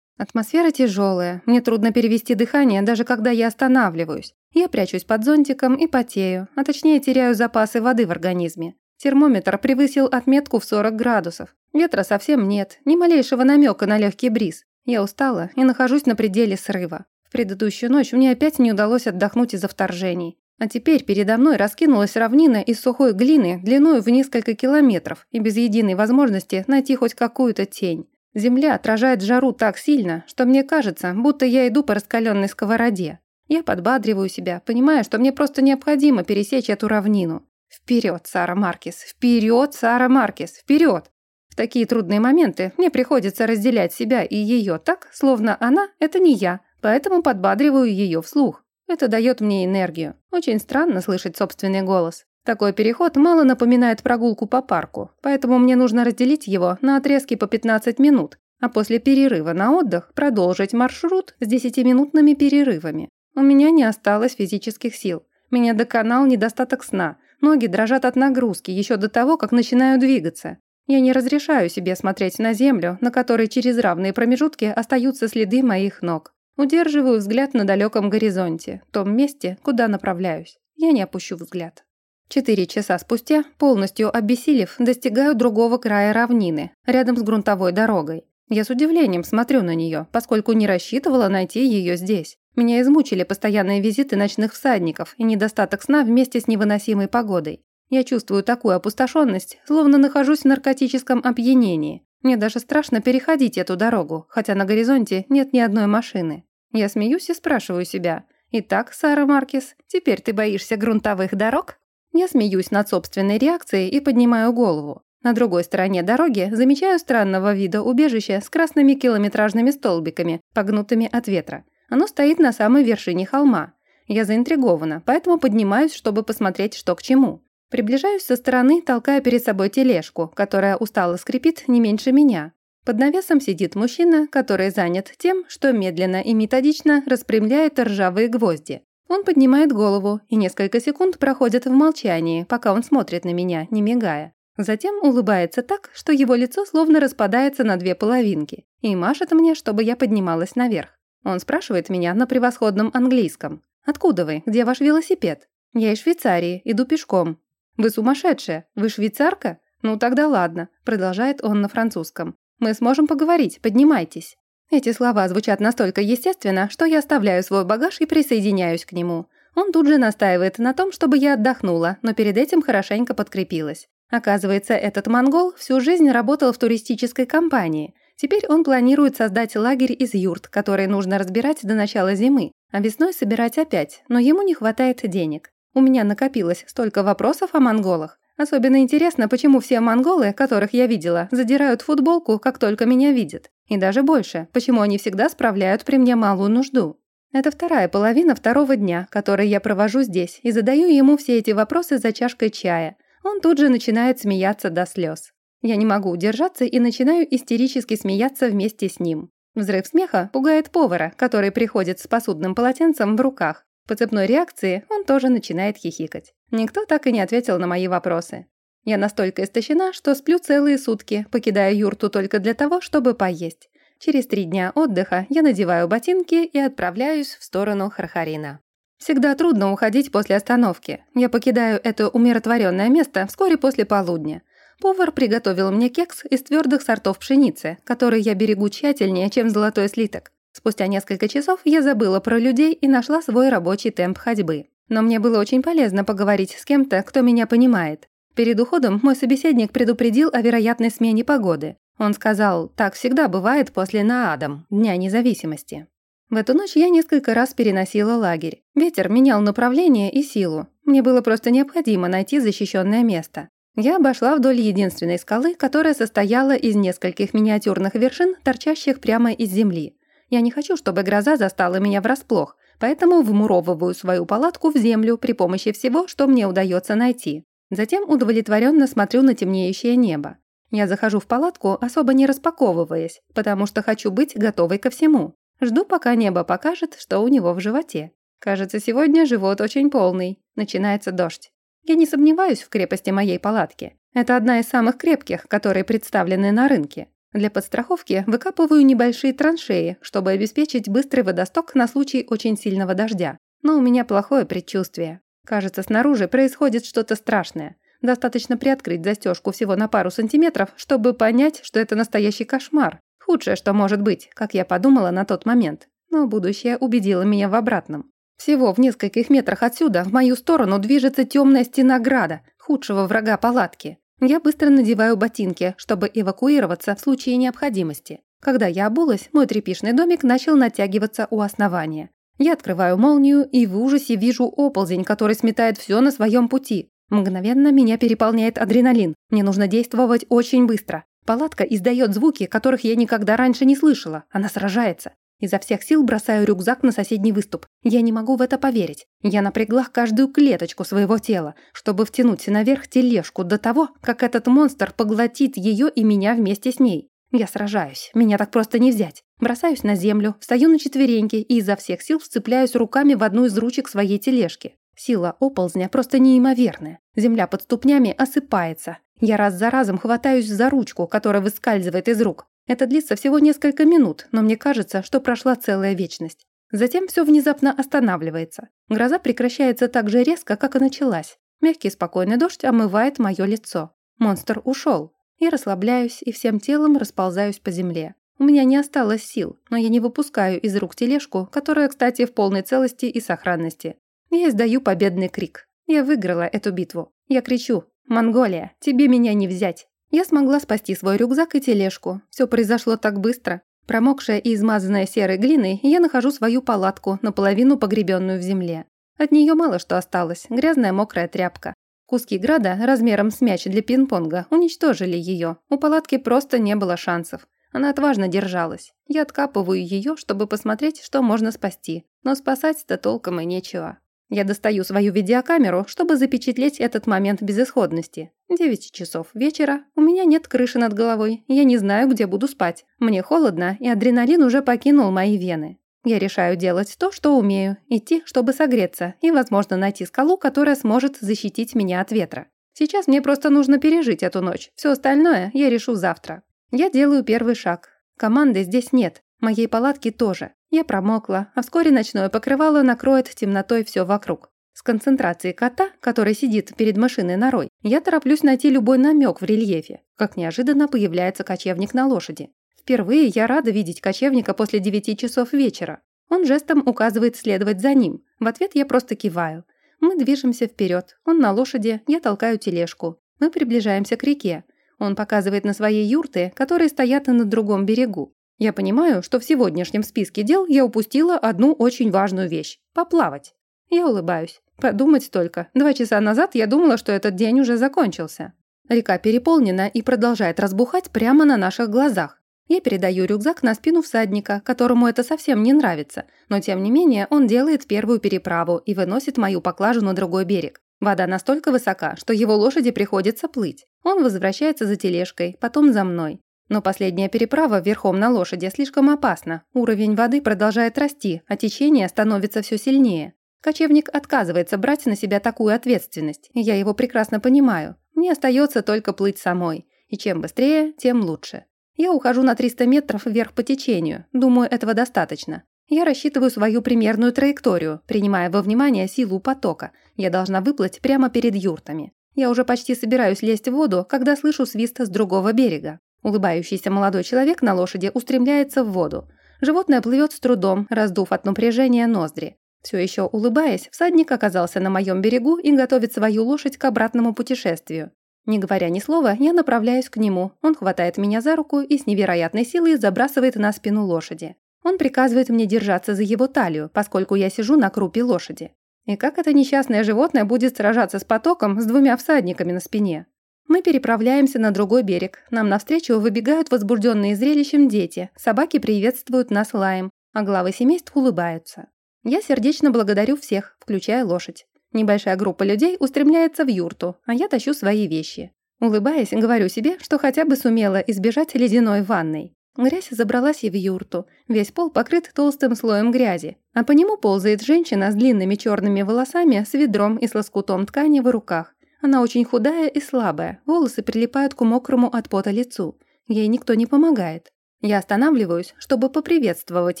Speaker 1: Атмосфера тяжелая, мне трудно перевести дыхание, даже когда я останавливаюсь. Я прячусь под зонтиком и потею, а точнее теряю запасы воды в организме. Термометр превысил отметку в 40 градусов. Ветра совсем нет, ни малейшего намека на легкий бриз. Я устала и нахожусь на пределе срыва. В предыдущую ночь мне опять не удалось отдохнуть из-за вторжений. А теперь передо мной раскинулась равнина из сухой глины длиной в несколько километров и без единой возможности найти хоть какую-то тень. Земля отражает жару так сильно, что мне кажется, будто я иду по раскаленной сковороде. Я подбадриваю себя, понимая, что мне просто необходимо пересечь эту равнину. Вперед, Сара Маркес! Вперед, Сара Маркес! Вперед! В такие трудные моменты мне приходится разделять себя и ее так, словно она – это не я, поэтому подбадриваю ее вслух. Это дает мне энергию. Очень странно слышать собственный голос. Такой переход мало напоминает прогулку по парку, поэтому мне нужно разделить его на отрезки по 15 минут, а после перерыва на отдых продолжить маршрут с 10-минутными перерывами. У меня не осталось физических сил. Меня доконал недостаток сна. Ноги дрожат от нагрузки еще до того, как начинаю двигаться. Я не разрешаю себе смотреть на землю, на которой через равные промежутки остаются следы моих ног. Удерживаю взгляд на далеком горизонте, том месте, куда направляюсь. Я не опущу взгляд. Четыре часа спустя, полностью обессилев, достигаю другого края равнины, рядом с грунтовой дорогой. Я с удивлением смотрю на нее, поскольку не рассчитывала найти ее здесь. Меня измучили постоянные визиты ночных всадников и недостаток сна вместе с невыносимой погодой. Я чувствую такую опустошенность, словно нахожусь в наркотическом опьянении. Мне даже страшно переходить эту дорогу, хотя на горизонте нет ни одной машины. Я смеюсь и спрашиваю себя. «Итак, Сара Маркес, теперь ты боишься грунтовых дорог?» Я смеюсь над собственной реакцией и поднимаю голову. На другой стороне дороги замечаю странного вида убежище с красными километражными столбиками, погнутыми от ветра. Оно стоит на самой вершине холма. Я заинтригована, поэтому поднимаюсь, чтобы посмотреть, что к чему. Приближаюсь со стороны, толкая перед собой тележку, которая устало скрипит не меньше меня. Под навесом сидит мужчина, который занят тем, что медленно и методично распрямляет ржавые гвозди. Он поднимает голову, и несколько секунд проходят в молчании, пока он смотрит на меня, не мигая. Затем улыбается так, что его лицо словно распадается на две половинки, и машет мне, чтобы я поднималась наверх. Он спрашивает меня на превосходном английском. «Откуда вы? Где ваш велосипед?» «Я из Швейцарии, иду пешком». «Вы сумасшедшая? Вы швейцарка?» «Ну тогда ладно», – продолжает он на французском. «Мы сможем поговорить, поднимайтесь». Эти слова звучат настолько естественно, что я оставляю свой багаж и присоединяюсь к нему. Он тут же настаивает на том, чтобы я отдохнула, но перед этим хорошенько подкрепилась. Оказывается, этот монгол всю жизнь работал в туристической компании. Теперь он планирует создать лагерь из юрт, которые нужно разбирать до начала зимы, а весной собирать опять, но ему не хватает денег. У меня накопилось столько вопросов о монголах. Особенно интересно, почему все монголы, которых я видела, задирают футболку, как только меня видят. И даже больше, почему они всегда справляют при мне малую нужду. Это вторая половина второго дня, который я провожу здесь, и задаю ему все эти вопросы за чашкой чая, он тут же начинает смеяться до слез. Я не могу удержаться и начинаю истерически смеяться вместе с ним. Взрыв смеха пугает повара, который приходит с посудным полотенцем в руках. По цепной реакции он тоже начинает хихикать. Никто так и не ответил на мои вопросы. Я настолько истощена, что сплю целые сутки, покидая юрту только для того, чтобы поесть. Через три дня отдыха я надеваю ботинки и отправляюсь в сторону Хархарина. Всегда трудно уходить после остановки. Я покидаю это умиротворенное место вскоре после полудня. Повар приготовил мне кекс из твердых сортов пшеницы, который я берегу тщательнее, чем золотой слиток. Спустя несколько часов я забыла про людей и нашла свой рабочий темп ходьбы. Но мне было очень полезно поговорить с кем-то, кто меня понимает. Перед уходом мой собеседник предупредил о вероятной смене погоды. Он сказал, так всегда бывает после Наадам, Дня независимости. В эту ночь я несколько раз переносила лагерь. Ветер менял направление и силу. Мне было просто необходимо найти защищенное место. Я обошла вдоль единственной скалы, которая состояла из нескольких миниатюрных вершин, торчащих прямо из земли. Я не хочу, чтобы гроза застала меня врасплох, поэтому вмуровываю свою палатку в землю при помощи всего, что мне удается найти. Затем удовлетворенно смотрю на темнеющее небо. Я захожу в палатку, особо не распаковываясь, потому что хочу быть готовой ко всему. Жду, пока небо покажет, что у него в животе. Кажется, сегодня живот очень полный. Начинается дождь. Я не сомневаюсь в крепости моей палатки. Это одна из самых крепких, которые представлены на рынке. Для подстраховки выкапываю небольшие траншеи, чтобы обеспечить быстрый водосток на случай очень сильного дождя. Но у меня плохое предчувствие. Кажется, снаружи происходит что-то страшное. Достаточно приоткрыть застежку всего на пару сантиметров, чтобы понять, что это настоящий кошмар. Худшее, что может быть, как я подумала на тот момент. Но будущее убедило меня в обратном. Всего в нескольких метрах отсюда в мою сторону движется темная стена града, худшего врага палатки. Я быстро надеваю ботинки, чтобы эвакуироваться в случае необходимости. Когда я обулась, мой тряпичный домик начал натягиваться у основания. Я открываю молнию и в ужасе вижу оползень, который сметает все на своем пути. Мгновенно меня переполняет адреналин. Мне нужно действовать очень быстро. Палатка издает звуки, которых я никогда раньше не слышала. Она сражается. Изо всех сил бросаю рюкзак на соседний выступ. Я не могу в это поверить. Я напрягла каждую клеточку своего тела, чтобы втянуть наверх тележку до того, как этот монстр поглотит ее и меня вместе с ней. Я сражаюсь. Меня так просто не взять. Бросаюсь на землю, встаю на четвереньки и изо всех сил вцепляюсь руками в одну из ручек своей тележки. Сила оползня просто неимоверная. Земля под ступнями осыпается. Я раз за разом хватаюсь за ручку, которая выскальзывает из рук. Это длится всего несколько минут, но мне кажется, что прошла целая вечность. Затем все внезапно останавливается. Гроза прекращается так же резко, как и началась. Мягкий спокойный дождь омывает мое лицо. Монстр ушел. Я расслабляюсь и всем телом расползаюсь по земле. У меня не осталось сил, но я не выпускаю из рук тележку, которая, кстати, в полной целости и сохранности. Я издаю победный крик. Я выиграла эту битву. Я кричу «Монголия, тебе меня не взять!» Я смогла спасти свой рюкзак и тележку. Все произошло так быстро. Промокшая и измазанная серой глиной, я нахожу свою палатку, наполовину погребенную в земле. От нее мало что осталось, грязная мокрая тряпка. Куски града, размером с мяч для пинг-понга, уничтожили ее. У палатки просто не было шансов. Она отважно держалась. Я откапываю ее, чтобы посмотреть, что можно спасти. Но спасать-то толком и нечего. Я достаю свою видеокамеру, чтобы запечатлеть этот момент безысходности. 9 часов вечера, у меня нет крыши над головой, я не знаю, где буду спать. Мне холодно, и адреналин уже покинул мои вены. Я решаю делать то, что умею, идти, чтобы согреться, и, возможно, найти скалу, которая сможет защитить меня от ветра. Сейчас мне просто нужно пережить эту ночь, все остальное я решу завтра. Я делаю первый шаг. Команды здесь нет, моей палатки тоже. Я промокла, а вскоре ночное покрывало накроет темнотой все вокруг. С концентрацией кота, который сидит перед машиной норой, я тороплюсь найти любой намек в рельефе, как неожиданно появляется кочевник на лошади. Впервые я рада видеть кочевника после девяти часов вечера. Он жестом указывает следовать за ним. В ответ я просто киваю. Мы движемся вперед. Он на лошади, я толкаю тележку. Мы приближаемся к реке. Он показывает на свои юрты, которые стоят на другом берегу. Я понимаю, что в сегодняшнем списке дел я упустила одну очень важную вещь – поплавать. Я улыбаюсь. Подумать только. Два часа назад я думала, что этот день уже закончился. Река переполнена и продолжает разбухать прямо на наших глазах. Я передаю рюкзак на спину всадника, которому это совсем не нравится, но тем не менее он делает первую переправу и выносит мою поклажу на другой берег. Вода настолько высока, что его лошади приходится плыть. Он возвращается за тележкой, потом за мной. Но последняя переправа верхом на лошади слишком опасна. Уровень воды продолжает расти, а течение становится все сильнее. Кочевник отказывается брать на себя такую ответственность, и я его прекрасно понимаю. Мне остается только плыть самой. И чем быстрее, тем лучше. Я ухожу на 300 метров вверх по течению. Думаю, этого достаточно. Я рассчитываю свою примерную траекторию, принимая во внимание силу потока. Я должна выплыть прямо перед юртами. Я уже почти собираюсь лезть в воду, когда слышу свист с другого берега. Улыбающийся молодой человек на лошади устремляется в воду. Животное плывет с трудом, раздув от напряжения ноздри. Все еще улыбаясь, всадник оказался на моем берегу и готовит свою лошадь к обратному путешествию. Не говоря ни слова, я направляюсь к нему. Он хватает меня за руку и с невероятной силой забрасывает на спину лошади. Он приказывает мне держаться за его талию, поскольку я сижу на крупе лошади. И как это несчастное животное будет сражаться с потоком с двумя всадниками на спине? Мы переправляемся на другой берег. Нам навстречу выбегают возбужденные зрелищем дети. Собаки приветствуют нас лаем, а главы семейств улыбаются. Я сердечно благодарю всех, включая лошадь. Небольшая группа людей устремляется в юрту, а я тащу свои вещи. Улыбаясь, говорю себе, что хотя бы сумела избежать ледяной ванной. Грязь забралась и в юрту. Весь пол покрыт толстым слоем грязи, а по нему ползает женщина с длинными черными волосами с ведром и с лоскутом ткани в руках. Она очень худая и слабая, волосы прилипают к мокрому от пота лицу. Ей никто не помогает. Я останавливаюсь, чтобы поприветствовать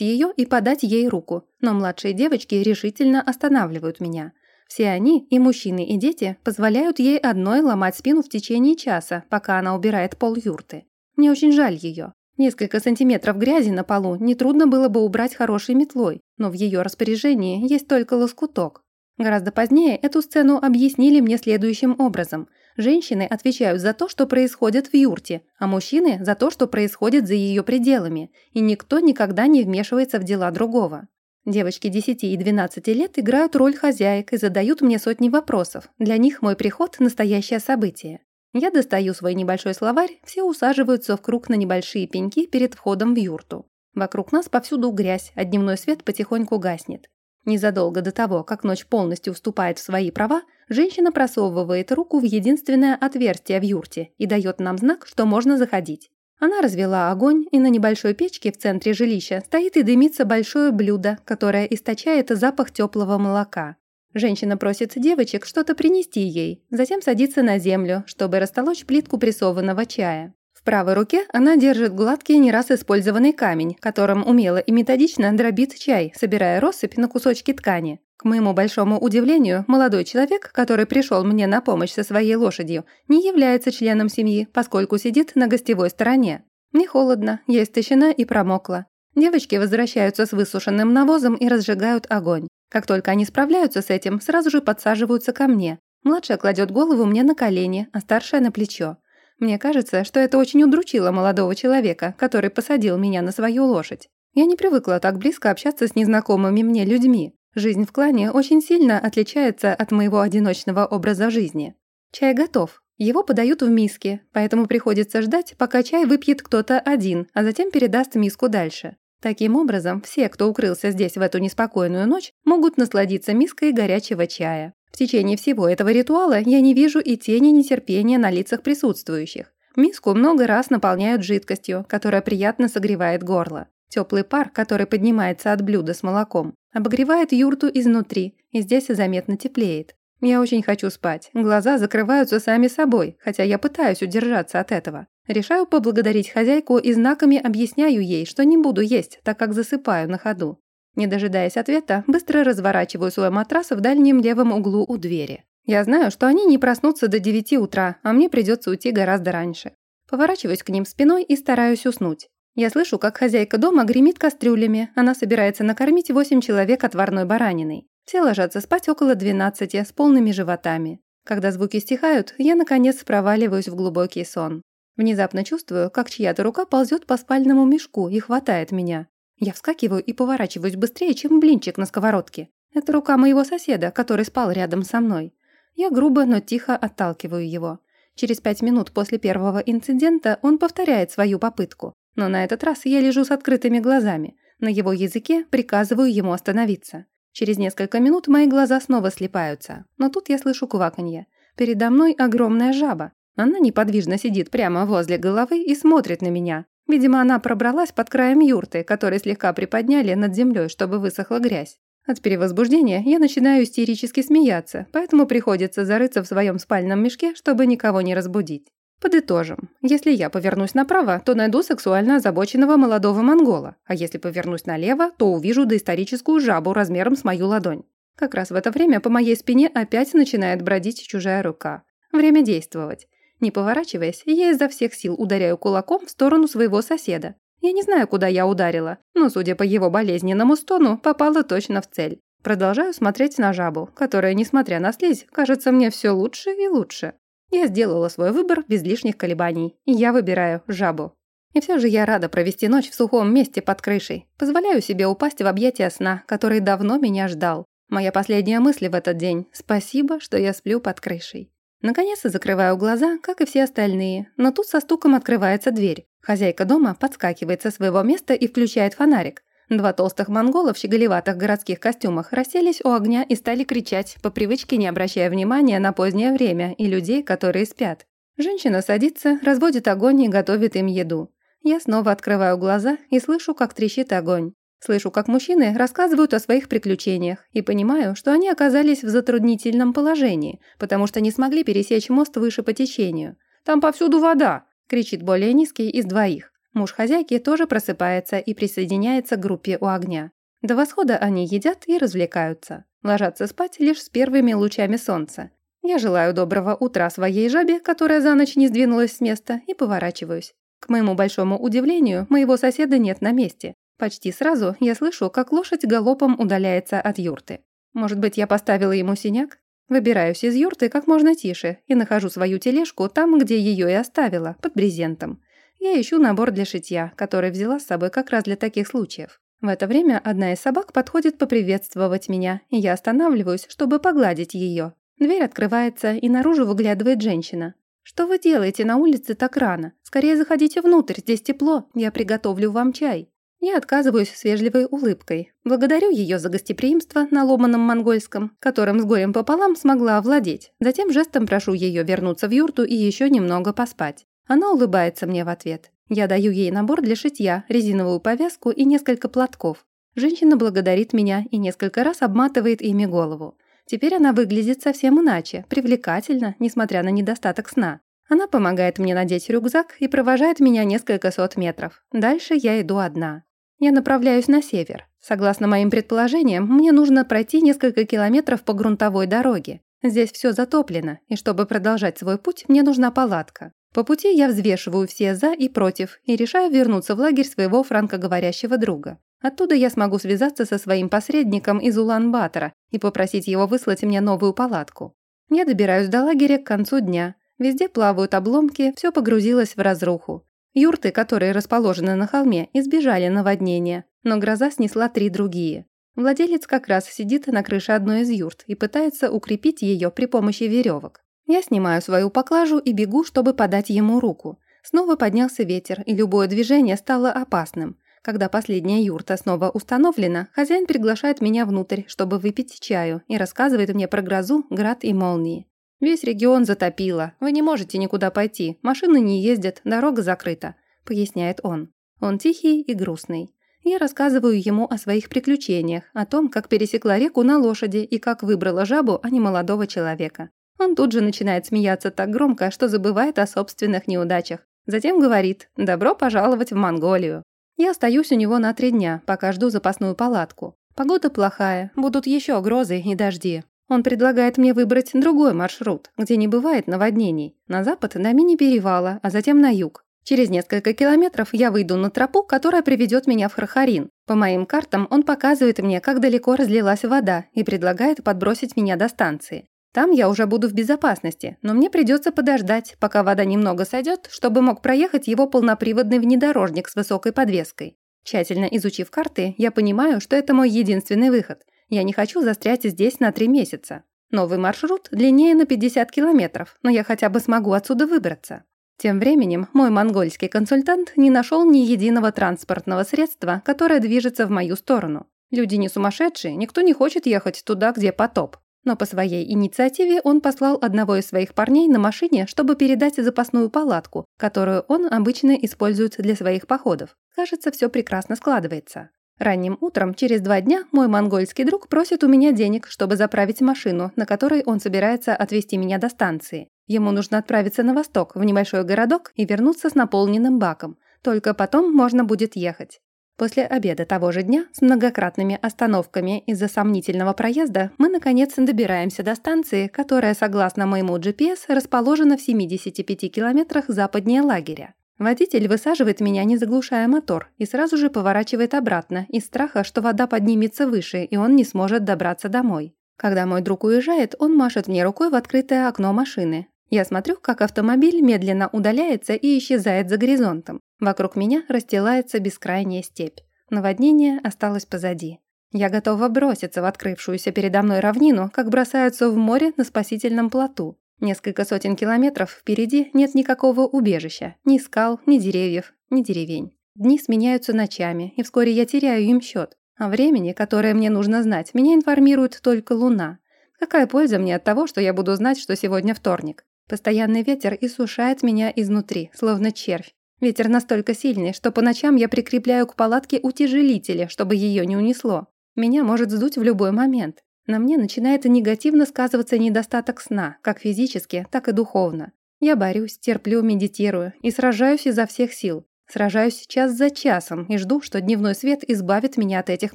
Speaker 1: ее и подать ей руку, но младшие девочки решительно останавливают меня. Все они, и мужчины, и дети, позволяют ей одной ломать спину в течение часа, пока она убирает пол юрты. Мне очень жаль ее. Несколько сантиметров грязи на полу нетрудно было бы убрать хорошей метлой, но в ее распоряжении есть только лоскуток. Гораздо позднее эту сцену объяснили мне следующим образом. Женщины отвечают за то, что происходит в юрте, а мужчины – за то, что происходит за ее пределами, и никто никогда не вмешивается в дела другого. Девочки 10 и 12 лет играют роль хозяек и задают мне сотни вопросов. Для них мой приход – настоящее событие. Я достаю свой небольшой словарь, все усаживаются в круг на небольшие пеньки перед входом в юрту. Вокруг нас повсюду грязь, а дневной свет потихоньку гаснет. Незадолго до того, как ночь полностью вступает в свои права, женщина просовывает руку в единственное отверстие в юрте и дает нам знак, что можно заходить. Она развела огонь, и на небольшой печке в центре жилища стоит и дымится большое блюдо, которое источает запах теплого молока. Женщина просит девочек что-то принести ей, затем садится на землю, чтобы растолочь плитку прессованного чая. В правой руке она держит гладкий не раз использованный камень, которым умело и методично дробит чай, собирая россыпь на кусочки ткани. К моему большому удивлению, молодой человек, который пришел мне на помощь со своей лошадью, не является членом семьи, поскольку сидит на гостевой стороне. Мне холодно, я истощена и промокла. Девочки возвращаются с высушенным навозом и разжигают огонь. Как только они справляются с этим, сразу же подсаживаются ко мне. Младшая кладет голову мне на колени, а старшая на плечо. Мне кажется, что это очень удручило молодого человека, который посадил меня на свою лошадь. Я не привыкла так близко общаться с незнакомыми мне людьми. Жизнь в клане очень сильно отличается от моего одиночного образа жизни. Чай готов. Его подают в миске, поэтому приходится ждать, пока чай выпьет кто-то один, а затем передаст миску дальше. Таким образом, все, кто укрылся здесь в эту неспокойную ночь, могут насладиться миской горячего чая. В течение всего этого ритуала я не вижу и тени нетерпения на лицах присутствующих. Миску много раз наполняют жидкостью, которая приятно согревает горло. Теплый пар, который поднимается от блюда с молоком, обогревает юрту изнутри, и здесь заметно теплеет. Я очень хочу спать. Глаза закрываются сами собой, хотя я пытаюсь удержаться от этого. Решаю поблагодарить хозяйку и знаками объясняю ей, что не буду есть, так как засыпаю на ходу. Не дожидаясь ответа, быстро разворачиваю свой матрас в дальнем левом углу у двери. Я знаю, что они не проснутся до 9 утра, а мне придется уйти гораздо раньше. Поворачиваюсь к ним спиной и стараюсь уснуть. Я слышу, как хозяйка дома гремит кастрюлями, она собирается накормить 8 человек отварной бараниной. Все ложатся спать около 12 с полными животами. Когда звуки стихают, я, наконец, проваливаюсь в глубокий сон. Внезапно чувствую, как чья-то рука ползет по спальному мешку и хватает меня. Я вскакиваю и поворачиваюсь быстрее, чем блинчик на сковородке. Это рука моего соседа, который спал рядом со мной. Я грубо, но тихо отталкиваю его. Через пять минут после первого инцидента он повторяет свою попытку. Но на этот раз я лежу с открытыми глазами. На его языке приказываю ему остановиться. Через несколько минут мои глаза снова слепаются. Но тут я слышу кваканье. Передо мной огромная жаба. Она неподвижно сидит прямо возле головы и смотрит на меня. Видимо, она пробралась под краем юрты, который слегка приподняли над землей, чтобы высохла грязь. От перевозбуждения я начинаю истерически смеяться, поэтому приходится зарыться в своем спальном мешке, чтобы никого не разбудить. Подытожим. Если я повернусь направо, то найду сексуально озабоченного молодого монгола, а если повернусь налево, то увижу доисторическую жабу размером с мою ладонь. Как раз в это время по моей спине опять начинает бродить чужая рука. Время действовать. Не поворачиваясь, я изо всех сил ударяю кулаком в сторону своего соседа. Я не знаю, куда я ударила, но, судя по его болезненному стону, попала точно в цель. Продолжаю смотреть на жабу, которая, несмотря на слизь, кажется мне все лучше и лучше. Я сделала свой выбор без лишних колебаний, я выбираю жабу. И все же я рада провести ночь в сухом месте под крышей. Позволяю себе упасть в объятия сна, который давно меня ждал. Моя последняя мысль в этот день – спасибо, что я сплю под крышей. Наконец закрываю глаза, как и все остальные, но тут со стуком открывается дверь. Хозяйка дома подскакивает со своего места и включает фонарик. Два толстых монгола в щеголеватых городских костюмах расселись у огня и стали кричать, по привычке не обращая внимания на позднее время и людей, которые спят. Женщина садится, разводит огонь и готовит им еду. Я снова открываю глаза и слышу, как трещит огонь. Слышу, как мужчины рассказывают о своих приключениях и понимаю, что они оказались в затруднительном положении, потому что не смогли пересечь мост выше по течению. «Там повсюду вода!» – кричит более низкий из двоих. Муж хозяйки тоже просыпается и присоединяется к группе у огня. До восхода они едят и развлекаются. Ложатся спать лишь с первыми лучами солнца. Я желаю доброго утра своей жабе, которая за ночь не сдвинулась с места, и поворачиваюсь. К моему большому удивлению, моего соседа нет на месте. Почти сразу я слышу, как лошадь галопом удаляется от юрты. Может быть, я поставила ему синяк? Выбираюсь из юрты как можно тише и нахожу свою тележку там, где ее и оставила, под брезентом. Я ищу набор для шитья, который взяла с собой как раз для таких случаев. В это время одна из собак подходит поприветствовать меня, и я останавливаюсь, чтобы погладить ее. Дверь открывается, и наружу выглядывает женщина. «Что вы делаете на улице так рано? Скорее заходите внутрь, здесь тепло, я приготовлю вам чай». Я отказываюсь с вежливой улыбкой. Благодарю ее за гостеприимство на ломаном монгольском, которым с горем пополам смогла овладеть. Затем жестом прошу ее вернуться в юрту и еще немного поспать. Она улыбается мне в ответ. Я даю ей набор для шитья, резиновую повязку и несколько платков. Женщина благодарит меня и несколько раз обматывает ими голову. Теперь она выглядит совсем иначе, привлекательно, несмотря на недостаток сна. Она помогает мне надеть рюкзак и провожает меня несколько сот метров. Дальше я иду одна. Я направляюсь на север. Согласно моим предположениям, мне нужно пройти несколько километров по грунтовой дороге. Здесь все затоплено, и чтобы продолжать свой путь, мне нужна палатка. По пути я взвешиваю все «за» и «против» и решаю вернуться в лагерь своего франкоговорящего друга. Оттуда я смогу связаться со своим посредником из Улан-Батора и попросить его выслать мне новую палатку. Я добираюсь до лагеря к концу дня. Везде плавают обломки, все погрузилось в разруху. Юрты, которые расположены на холме, избежали наводнения, но гроза снесла три другие. Владелец как раз сидит на крыше одной из юрт и пытается укрепить ее при помощи веревок. Я снимаю свою поклажу и бегу, чтобы подать ему руку. Снова поднялся ветер, и любое движение стало опасным. Когда последняя юрта снова установлена, хозяин приглашает меня внутрь, чтобы выпить чаю, и рассказывает мне про грозу, град и молнии. «Весь регион затопило. Вы не можете никуда пойти. Машины не ездят, дорога закрыта», — поясняет он. Он тихий и грустный. Я рассказываю ему о своих приключениях, о том, как пересекла реку на лошади и как выбрала жабу, а не молодого человека. Он тут же начинает смеяться так громко, что забывает о собственных неудачах. Затем говорит «Добро пожаловать в Монголию». Я остаюсь у него на три дня, пока жду запасную палатку. Погода плохая, будут еще грозы и дожди. Он предлагает мне выбрать другой маршрут, где не бывает наводнений. На запад до мини-перевала, а затем на юг. Через несколько километров я выйду на тропу, которая приведет меня в Хархарин. По моим картам он показывает мне, как далеко разлилась вода и предлагает подбросить меня до станции. Там я уже буду в безопасности, но мне придется подождать, пока вода немного сойдет, чтобы мог проехать его полноприводный внедорожник с высокой подвеской. Тщательно изучив карты, я понимаю, что это мой единственный выход. Я не хочу застрять здесь на три месяца. Новый маршрут длиннее на 50 километров, но я хотя бы смогу отсюда выбраться. Тем временем мой монгольский консультант не нашел ни единого транспортного средства, которое движется в мою сторону. Люди не сумасшедшие, никто не хочет ехать туда, где потоп. Но по своей инициативе он послал одного из своих парней на машине, чтобы передать запасную палатку, которую он обычно использует для своих походов. Кажется, все прекрасно складывается. Ранним утром, через два дня, мой монгольский друг просит у меня денег, чтобы заправить машину, на которой он собирается отвезти меня до станции. Ему нужно отправиться на восток, в небольшой городок, и вернуться с наполненным баком. Только потом можно будет ехать. После обеда того же дня, с многократными остановками из-за сомнительного проезда, мы наконец добираемся до станции, которая, согласно моему GPS, расположена в 75 километрах западнее лагеря. Водитель высаживает меня, не заглушая мотор, и сразу же поворачивает обратно, из страха, что вода поднимется выше, и он не сможет добраться домой. Когда мой друг уезжает, он машет мне рукой в открытое окно машины. Я смотрю, как автомобиль медленно удаляется и исчезает за горизонтом. Вокруг меня расстилается бескрайняя степь. Наводнение осталось позади. Я готова броситься в открывшуюся передо мной равнину, как бросаются в море на спасительном плоту. Несколько сотен километров впереди нет никакого убежища, ни скал, ни деревьев, ни деревень. Дни сменяются ночами, и вскоре я теряю им счет. О времени, которое мне нужно знать, меня информирует только луна. Какая польза мне от того, что я буду знать, что сегодня вторник? Постоянный ветер иссушает меня изнутри, словно червь. Ветер настолько сильный, что по ночам я прикрепляю к палатке утяжелители, чтобы ее не унесло. Меня может сдуть в любой момент. На мне начинает негативно сказываться недостаток сна, как физически, так и духовно. Я борюсь, терплю, медитирую и сражаюсь изо всех сил. Сражаюсь час за часом и жду, что дневной свет избавит меня от этих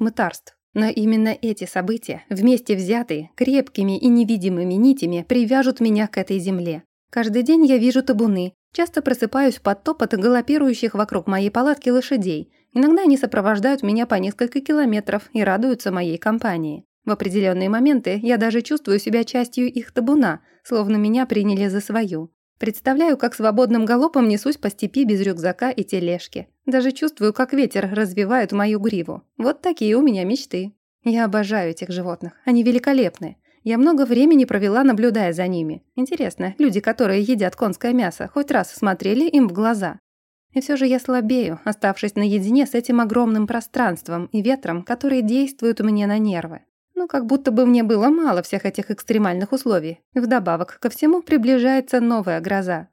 Speaker 1: мытарств. Но именно эти события, вместе взятые, крепкими и невидимыми нитями, привяжут меня к этой земле. Каждый день я вижу табуны, часто просыпаюсь под топот галопирующих вокруг моей палатки лошадей. Иногда они сопровождают меня по несколько километров и радуются моей компании. В определенные моменты я даже чувствую себя частью их табуна, словно меня приняли за свою. Представляю, как свободным галопом несусь по степи без рюкзака и тележки. Даже чувствую, как ветер развивает мою гриву. Вот такие у меня мечты. Я обожаю этих животных. Они великолепны. Я много времени провела, наблюдая за ними. Интересно, люди, которые едят конское мясо, хоть раз смотрели им в глаза? И все же я слабею, оставшись наедине с этим огромным пространством и ветром, которые действуют мне на нервы. Ну, как будто бы мне было мало всех этих экстремальных условий. Вдобавок ко всему приближается новая гроза.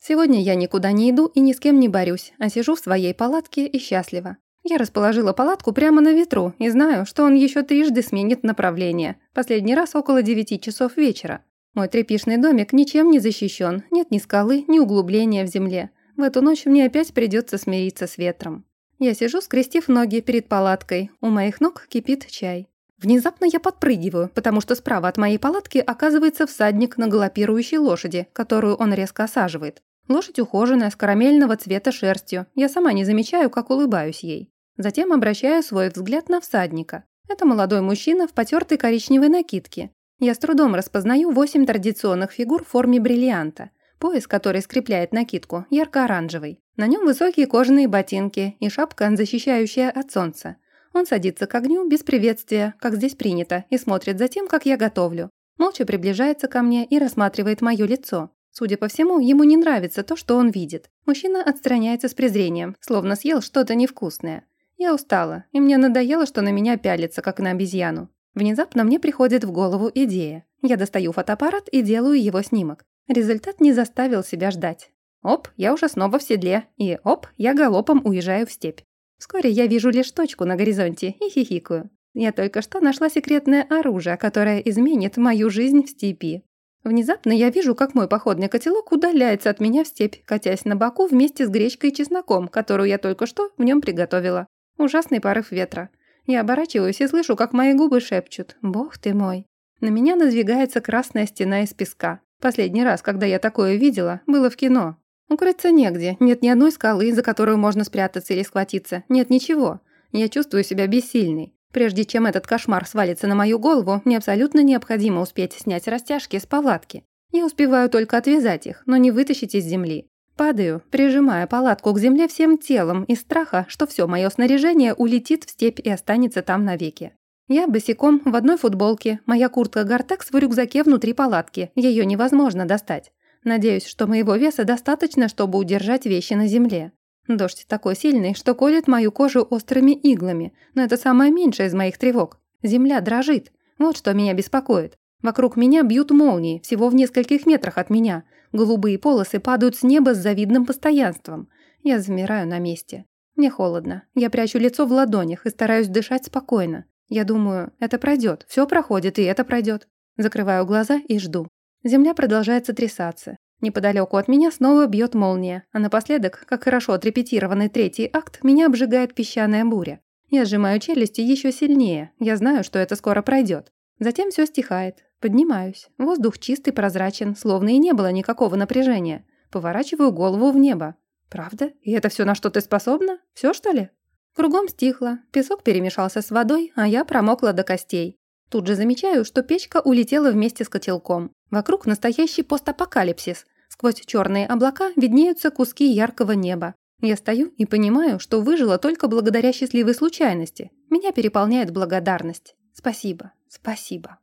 Speaker 1: Сегодня я никуда не иду и ни с кем не борюсь, а сижу в своей палатке и счастлива. Я расположила палатку прямо на ветру и знаю, что он еще трижды сменит направление. Последний раз около девяти часов вечера. Мой трепишный домик ничем не защищен, нет ни скалы, ни углубления в земле. В эту ночь мне опять придется смириться с ветром. Я сижу, скрестив ноги перед палаткой. У моих ног кипит чай. Внезапно я подпрыгиваю, потому что справа от моей палатки оказывается всадник на галопирующей лошади, которую он резко осаживает. Лошадь ухоженная, с карамельного цвета шерстью. Я сама не замечаю, как улыбаюсь ей. Затем обращаю свой взгляд на всадника. Это молодой мужчина в потертой коричневой накидке. Я с трудом распознаю восемь традиционных фигур в форме бриллианта. Пояс, который скрепляет накидку, ярко-оранжевый. На нем высокие кожаные ботинки и шапка, защищающая от солнца. Он садится к огню без приветствия, как здесь принято, и смотрит за тем, как я готовлю. Молча приближается ко мне и рассматривает мое лицо. Судя по всему, ему не нравится то, что он видит. Мужчина отстраняется с презрением, словно съел что-то невкусное. Я устала, и мне надоело, что на меня пялится, как на обезьяну. Внезапно мне приходит в голову идея. Я достаю фотоаппарат и делаю его снимок. Результат не заставил себя ждать. Оп, я уже снова в седле, и оп, я галопом уезжаю в степь. Вскоре я вижу лишь точку на горизонте и хихикаю. Я только что нашла секретное оружие, которое изменит мою жизнь в степи. Внезапно я вижу, как мой походный котелок удаляется от меня в степь, катясь на боку вместе с гречкой и чесноком, которую я только что в нем приготовила. Ужасный порыв ветра. Я оборачиваюсь и слышу, как мои губы шепчут «Бог ты мой». На меня надвигается красная стена из песка. Последний раз, когда я такое видела, было в кино. Укрыться негде, нет ни одной скалы, за которую можно спрятаться или схватиться, нет ничего. Я чувствую себя бессильной. Прежде чем этот кошмар свалится на мою голову, мне абсолютно необходимо успеть снять растяжки с палатки. Я успеваю только отвязать их, но не вытащить из земли. Падаю, прижимая палатку к земле всем телом из страха, что все мое снаряжение улетит в степь и останется там навеки. Я босиком, в одной футболке, моя куртка Гортекс в рюкзаке внутри палатки, ее невозможно достать. Надеюсь, что моего веса достаточно, чтобы удержать вещи на земле. Дождь такой сильный, что колет мою кожу острыми иглами, но это самое меньшее из моих тревог. Земля дрожит. Вот что меня беспокоит. Вокруг меня бьют молнии, всего в нескольких метрах от меня. Голубые полосы падают с неба с завидным постоянством. Я замираю на месте. Мне холодно. Я прячу лицо в ладонях и стараюсь дышать спокойно. Я думаю, это пройдет, все проходит, и это пройдет. Закрываю глаза и жду. Земля продолжает сотрясаться. Неподалеку от меня снова бьет молния, а напоследок, как хорошо отрепетированный третий акт, меня обжигает песчаная буря. Я сжимаю челюсти еще сильнее, я знаю, что это скоро пройдет. Затем все стихает. Поднимаюсь. Воздух чистый, прозрачен, словно и не было никакого напряжения. Поворачиваю голову в небо. Правда? И это все на что ты способна? Все что ли? Кругом стихло, песок перемешался с водой, а я промокла до костей. Тут же замечаю, что печка улетела вместе с котелком. Вокруг настоящий постапокалипсис. Сквозь черные облака виднеются куски яркого неба. Я стою и понимаю, что выжила только благодаря счастливой случайности. Меня переполняет благодарность. Спасибо, спасибо.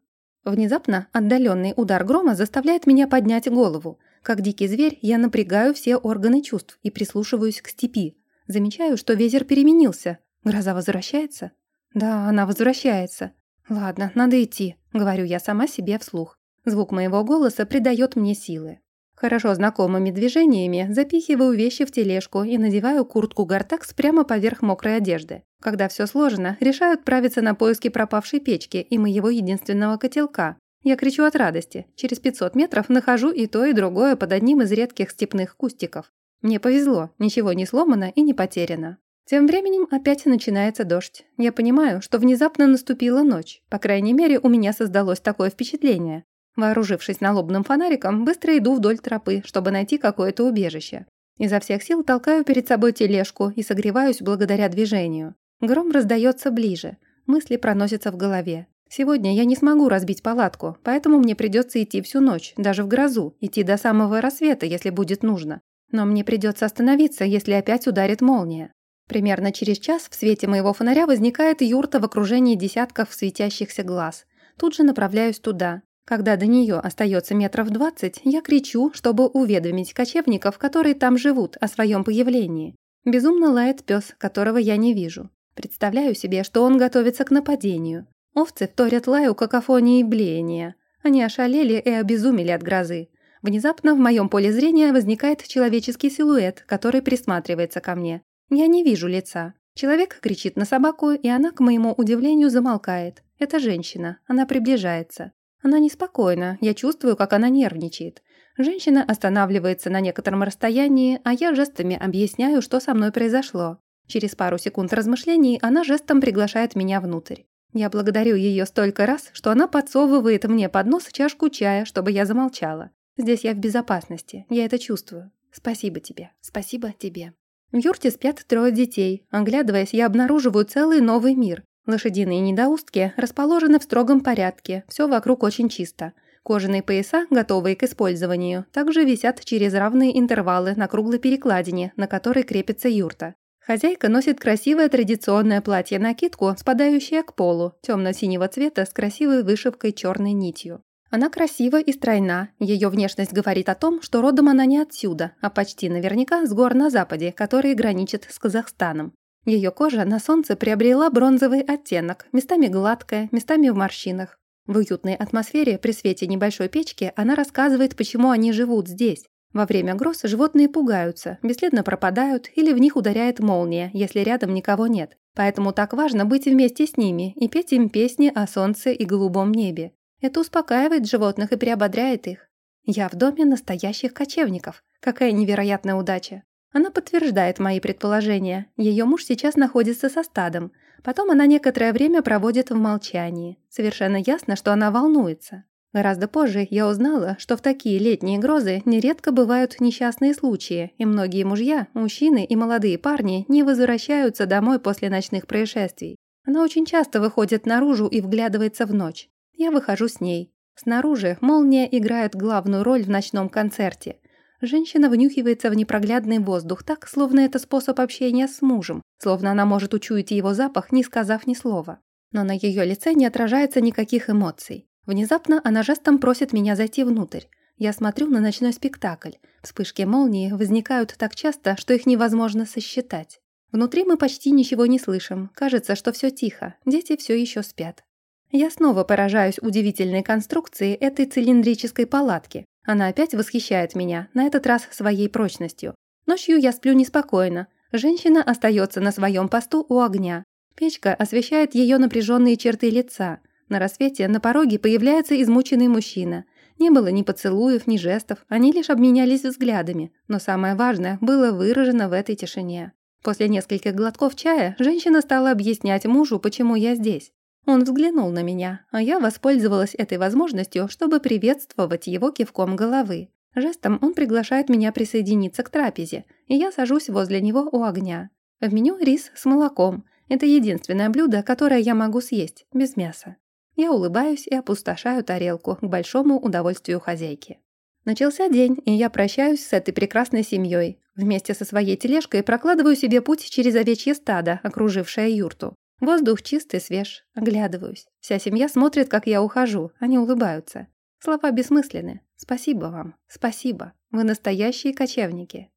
Speaker 1: Внезапно отдаленный удар грома заставляет меня поднять голову. Как дикий зверь, я напрягаю все органы чувств и прислушиваюсь к степи. Замечаю, что ветер переменился. Гроза возвращается? Да, она возвращается. Ладно, надо идти, говорю я сама себе вслух. Звук моего голоса придает мне силы. Хорошо знакомыми движениями запихиваю вещи в тележку и надеваю куртку Гортекс прямо поверх мокрой одежды. Когда все сложено, решаю отправиться на поиски пропавшей печки и моего единственного котелка. Я кричу от радости. Через 500 метров нахожу и то, и другое под одним из редких степных кустиков. Мне повезло, ничего не сломано и не потеряно. Тем временем опять начинается дождь. Я понимаю, что внезапно наступила ночь. По крайней мере, у меня создалось такое впечатление. Вооружившись налобным фонариком, быстро иду вдоль тропы, чтобы найти какое-то убежище. Изо всех сил толкаю перед собой тележку и согреваюсь благодаря движению. Гром раздается ближе. Мысли проносятся в голове. Сегодня я не смогу разбить палатку, поэтому мне придется идти всю ночь, даже в грозу, идти до самого рассвета, если будет нужно. Но мне придется остановиться, если опять ударит молния. Примерно через час в свете моего фонаря возникает юрта в окружении десятков светящихся глаз. тут же направляюсь туда. Когда до нее остается метров двадцать, я кричу, чтобы уведомить кочевников, которые там живут, о своем появлении. Безумно лает пес, которого я не вижу. Представляю себе, что он готовится к нападению. Овцы вторят лаю какофонии блеяния. Они ошалели и обезумели от грозы. Внезапно в моем поле зрения возникает человеческий силуэт, который присматривается ко мне. Я не вижу лица. Человек кричит на собаку, и она, к моему удивлению, замолкает. Это женщина. Она приближается. Она неспокойна, я чувствую, как она нервничает. Женщина останавливается на некотором расстоянии, а я жестами объясняю, что со мной произошло. Через пару секунд размышлений она жестом приглашает меня внутрь. Я благодарю ее столько раз, что она подсовывает мне под нос чашку чая, чтобы я замолчала. Здесь я в безопасности, я это чувствую. Спасибо тебе, спасибо тебе. В юрте спят трое детей. Оглядываясь, я обнаруживаю целый новый мир. Лошадиные недоустки расположены в строгом порядке, все вокруг очень чисто. Кожаные пояса, готовые к использованию, также висят через равные интервалы на круглой перекладине, на которой крепится юрта. Хозяйка носит красивое традиционное платье-накидку, спадающее к полу, темно-синего цвета с красивой вышивкой черной нитью. Она красива и стройна, ее внешность говорит о том, что родом она не отсюда, а почти наверняка с гор на западе, которые граничат с Казахстаном. Ее кожа на солнце приобрела бронзовый оттенок, местами гладкая, местами в морщинах. В уютной атмосфере при свете небольшой печки она рассказывает, почему они живут здесь. Во время гроз животные пугаются, бесследно пропадают или в них ударяет молния, если рядом никого нет. Поэтому так важно быть вместе с ними и петь им песни о солнце и голубом небе. Это успокаивает животных и приободряет их. Я в доме настоящих кочевников. Какая невероятная удача. Она подтверждает мои предположения. Ее муж сейчас находится со стадом. Потом она некоторое время проводит в молчании. Совершенно ясно, что она волнуется. Гораздо позже я узнала, что в такие летние грозы нередко бывают несчастные случаи, и многие мужья, мужчины и молодые парни не возвращаются домой после ночных происшествий. Она очень часто выходит наружу и вглядывается в ночь. Я выхожу с ней. Снаружи молния играет главную роль в ночном концерте. Женщина внюхивается в непроглядный воздух так, словно это способ общения с мужем, словно она может учуять его запах, не сказав ни слова. Но на ее лице не отражается никаких эмоций. Внезапно она жестом просит меня зайти внутрь. Я смотрю на ночной спектакль. Вспышки молнии возникают так часто, что их невозможно сосчитать. Внутри мы почти ничего не слышим. Кажется, что все тихо. Дети все еще спят. Я снова поражаюсь удивительной конструкции этой цилиндрической палатки. Она опять восхищает меня, на этот раз своей прочностью. Ночью я сплю неспокойно. Женщина остается на своем посту у огня. Печка освещает ее напряженные черты лица. На рассвете на пороге появляется измученный мужчина. Не было ни поцелуев, ни жестов, они лишь обменялись взглядами. Но самое важное было выражено в этой тишине. После нескольких глотков чая женщина стала объяснять мужу, почему я здесь. Он взглянул на меня, а я воспользовалась этой возможностью, чтобы приветствовать его кивком головы. Жестом он приглашает меня присоединиться к трапезе, и я сажусь возле него у огня. В меню рис с молоком. Это единственное блюдо, которое я могу съесть, без мяса. Я улыбаюсь и опустошаю тарелку к большому удовольствию хозяйки. Начался день, и я прощаюсь с этой прекрасной семьей. Вместе со своей тележкой прокладываю себе путь через овечье стадо, окружившее юрту. Воздух чистый, свеж. Оглядываюсь. Вся семья смотрит, как я ухожу. Они улыбаются. Слова бессмысленны. Спасибо вам. Спасибо. Вы настоящие кочевники.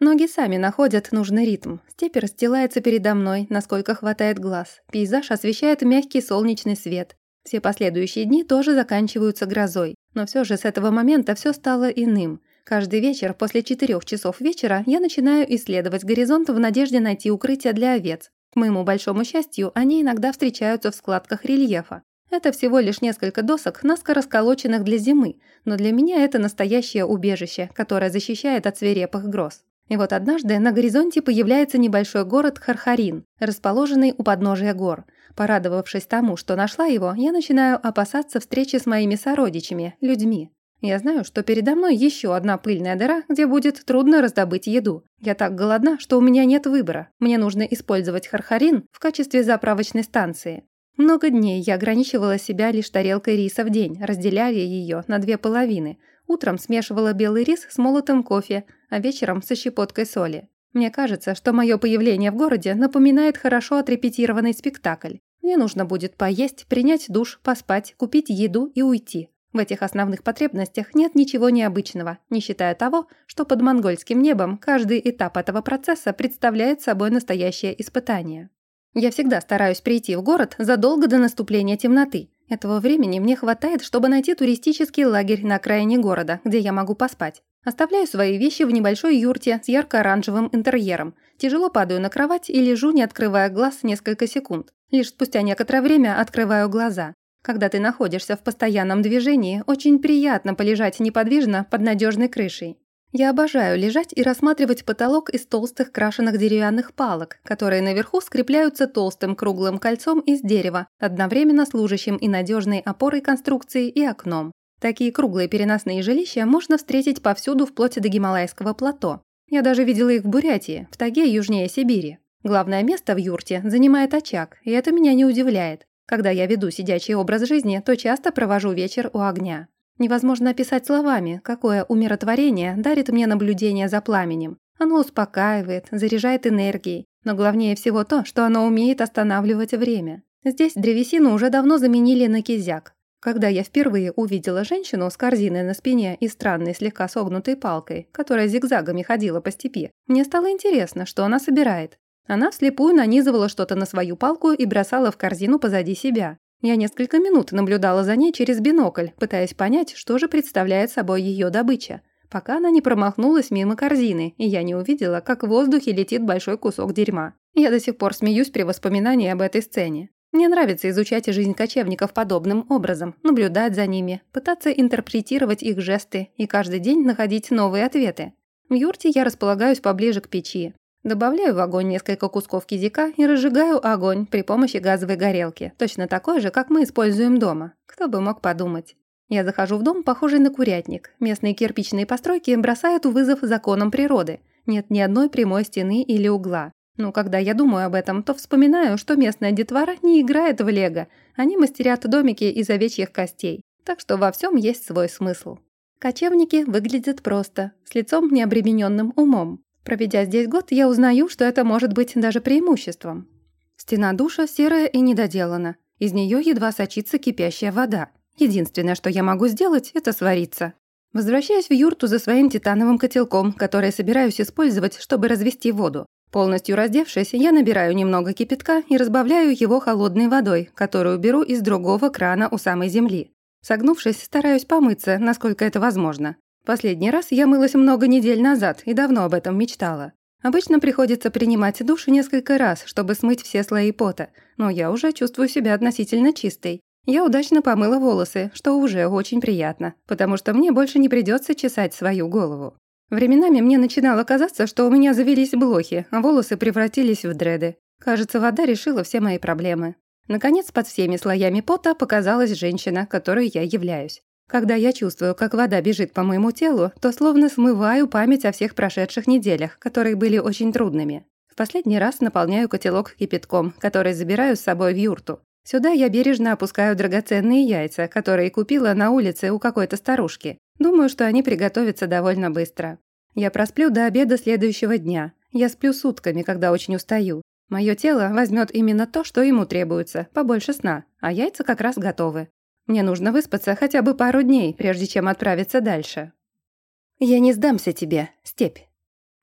Speaker 1: Ноги сами находят нужный ритм. Степь расстилается передо мной, насколько хватает глаз. Пейзаж освещает мягкий солнечный свет. Все последующие дни тоже заканчиваются грозой. Но все же с этого момента все стало иным. Каждый вечер после четырех часов вечера я начинаю исследовать горизонт в надежде найти укрытие для овец, к моему большому счастью, они иногда встречаются в складках рельефа. Это всего лишь несколько досок, наскоро сколоченных для зимы, но для меня это настоящее убежище, которое защищает от свирепых гроз. И вот однажды на горизонте появляется небольшой город Хархарин, расположенный у подножия гор. Порадовавшись тому, что нашла его, я начинаю опасаться встречи с моими сородичами, людьми. Я знаю, что передо мной еще одна пыльная дыра, где будет трудно раздобыть еду. Я так голодна, что у меня нет выбора. Мне нужно использовать хархарин в качестве заправочной станции. Много дней я ограничивала себя лишь тарелкой риса в день, разделяя ее на две половины. Утром смешивала белый рис с молотым кофе, а вечером со щепоткой соли. Мне кажется, что мое появление в городе напоминает хорошо отрепетированный спектакль. Мне нужно будет поесть, принять душ, поспать, купить еду и уйти. В этих основных потребностях нет ничего необычного, не считая того, что под монгольским небом каждый этап этого процесса представляет собой настоящее испытание. Я всегда стараюсь прийти в город задолго до наступления темноты. Этого времени мне хватает, чтобы найти туристический лагерь на окраине города, где я могу поспать. Оставляю свои вещи в небольшой юрте с ярко-оранжевым интерьером. Тяжело падаю на кровать и лежу, не открывая глаз несколько секунд. Лишь спустя некоторое время открываю глаза. Когда ты находишься в постоянном движении, очень приятно полежать неподвижно под надежной крышей. Я обожаю лежать и рассматривать потолок из толстых крашеных деревянных палок, которые наверху скрепляются толстым круглым кольцом из дерева, одновременно служащим и надежной опорой конструкции, и окном. Такие круглые переносные жилища можно встретить повсюду вплоть до Гималайского плато. Я даже видела их в Бурятии, в таге южнее Сибири. Главное место в юрте занимает очаг, и это меня не удивляет. Когда я веду сидячий образ жизни, то часто провожу вечер у огня. Невозможно описать словами, какое умиротворение дарит мне наблюдение за пламенем. Оно успокаивает, заряжает энергией, но главнее всего то, что оно умеет останавливать время. Здесь древесину уже давно заменили на кизяк. Когда я впервые увидела женщину с корзиной на спине и странной слегка согнутой палкой, которая зигзагами ходила по степи, мне стало интересно, что она собирает. Она вслепую нанизывала что-то на свою палку и бросала в корзину позади себя. Я несколько минут наблюдала за ней через бинокль, пытаясь понять, что же представляет собой ее добыча, пока она не промахнулась мимо корзины, и я не увидела, как в воздухе летит большой кусок дерьма. Я до сих пор смеюсь при воспоминании об этой сцене. Мне нравится изучать жизнь кочевников подобным образом, наблюдать за ними, пытаться интерпретировать их жесты и каждый день находить новые ответы. В юрте я располагаюсь поближе к печи, Добавляю в огонь несколько кусков кизика и разжигаю огонь при помощи газовой горелки, точно такой же, как мы используем дома. Кто бы мог подумать. Я захожу в дом, похожий на курятник. Местные кирпичные постройки бросают вызов законам природы. Нет ни одной прямой стены или угла. Но когда я думаю об этом, то вспоминаю, что местная детвора не играет в лего. Они мастерят домики из овечьих костей. Так что во всем есть свой смысл. Кочевники выглядят просто, с лицом необремененным умом. Проведя здесь год, я узнаю, что это может быть даже преимуществом. Стена душа серая и недоделана. Из нее едва сочится кипящая вода. Единственное, что я могу сделать, это свариться. Возвращаюсь в юрту за своим титановым котелком, который собираюсь использовать, чтобы развести воду. Полностью раздевшись, я набираю немного кипятка и разбавляю его холодной водой, которую беру из другого крана у самой земли. Согнувшись, стараюсь помыться, насколько это возможно. Последний раз я мылась много недель назад и давно об этом мечтала. Обычно приходится принимать душ несколько раз, чтобы смыть все слои пота, но я уже чувствую себя относительно чистой. Я удачно помыла волосы, что уже очень приятно, потому что мне больше не придется чесать свою голову. Временами мне начинало казаться, что у меня завелись блохи, а волосы превратились в дреды. Кажется, вода решила все мои проблемы. Наконец, под всеми слоями пота показалась женщина, которой я являюсь. Когда я чувствую, как вода бежит по моему телу, то словно смываю память о всех прошедших неделях, которые были очень трудными. В последний раз наполняю котелок кипятком, который забираю с собой в юрту. Сюда я бережно опускаю драгоценные яйца, которые купила на улице у какой-то старушки. Думаю, что они приготовятся довольно быстро. Я просплю до обеда следующего дня. Я сплю сутками, когда очень устаю. Мое тело возьмет именно то, что ему требуется, побольше сна, а яйца как раз готовы. Мне нужно выспаться хотя бы пару дней, прежде чем отправиться дальше. Я не сдамся тебе, степь.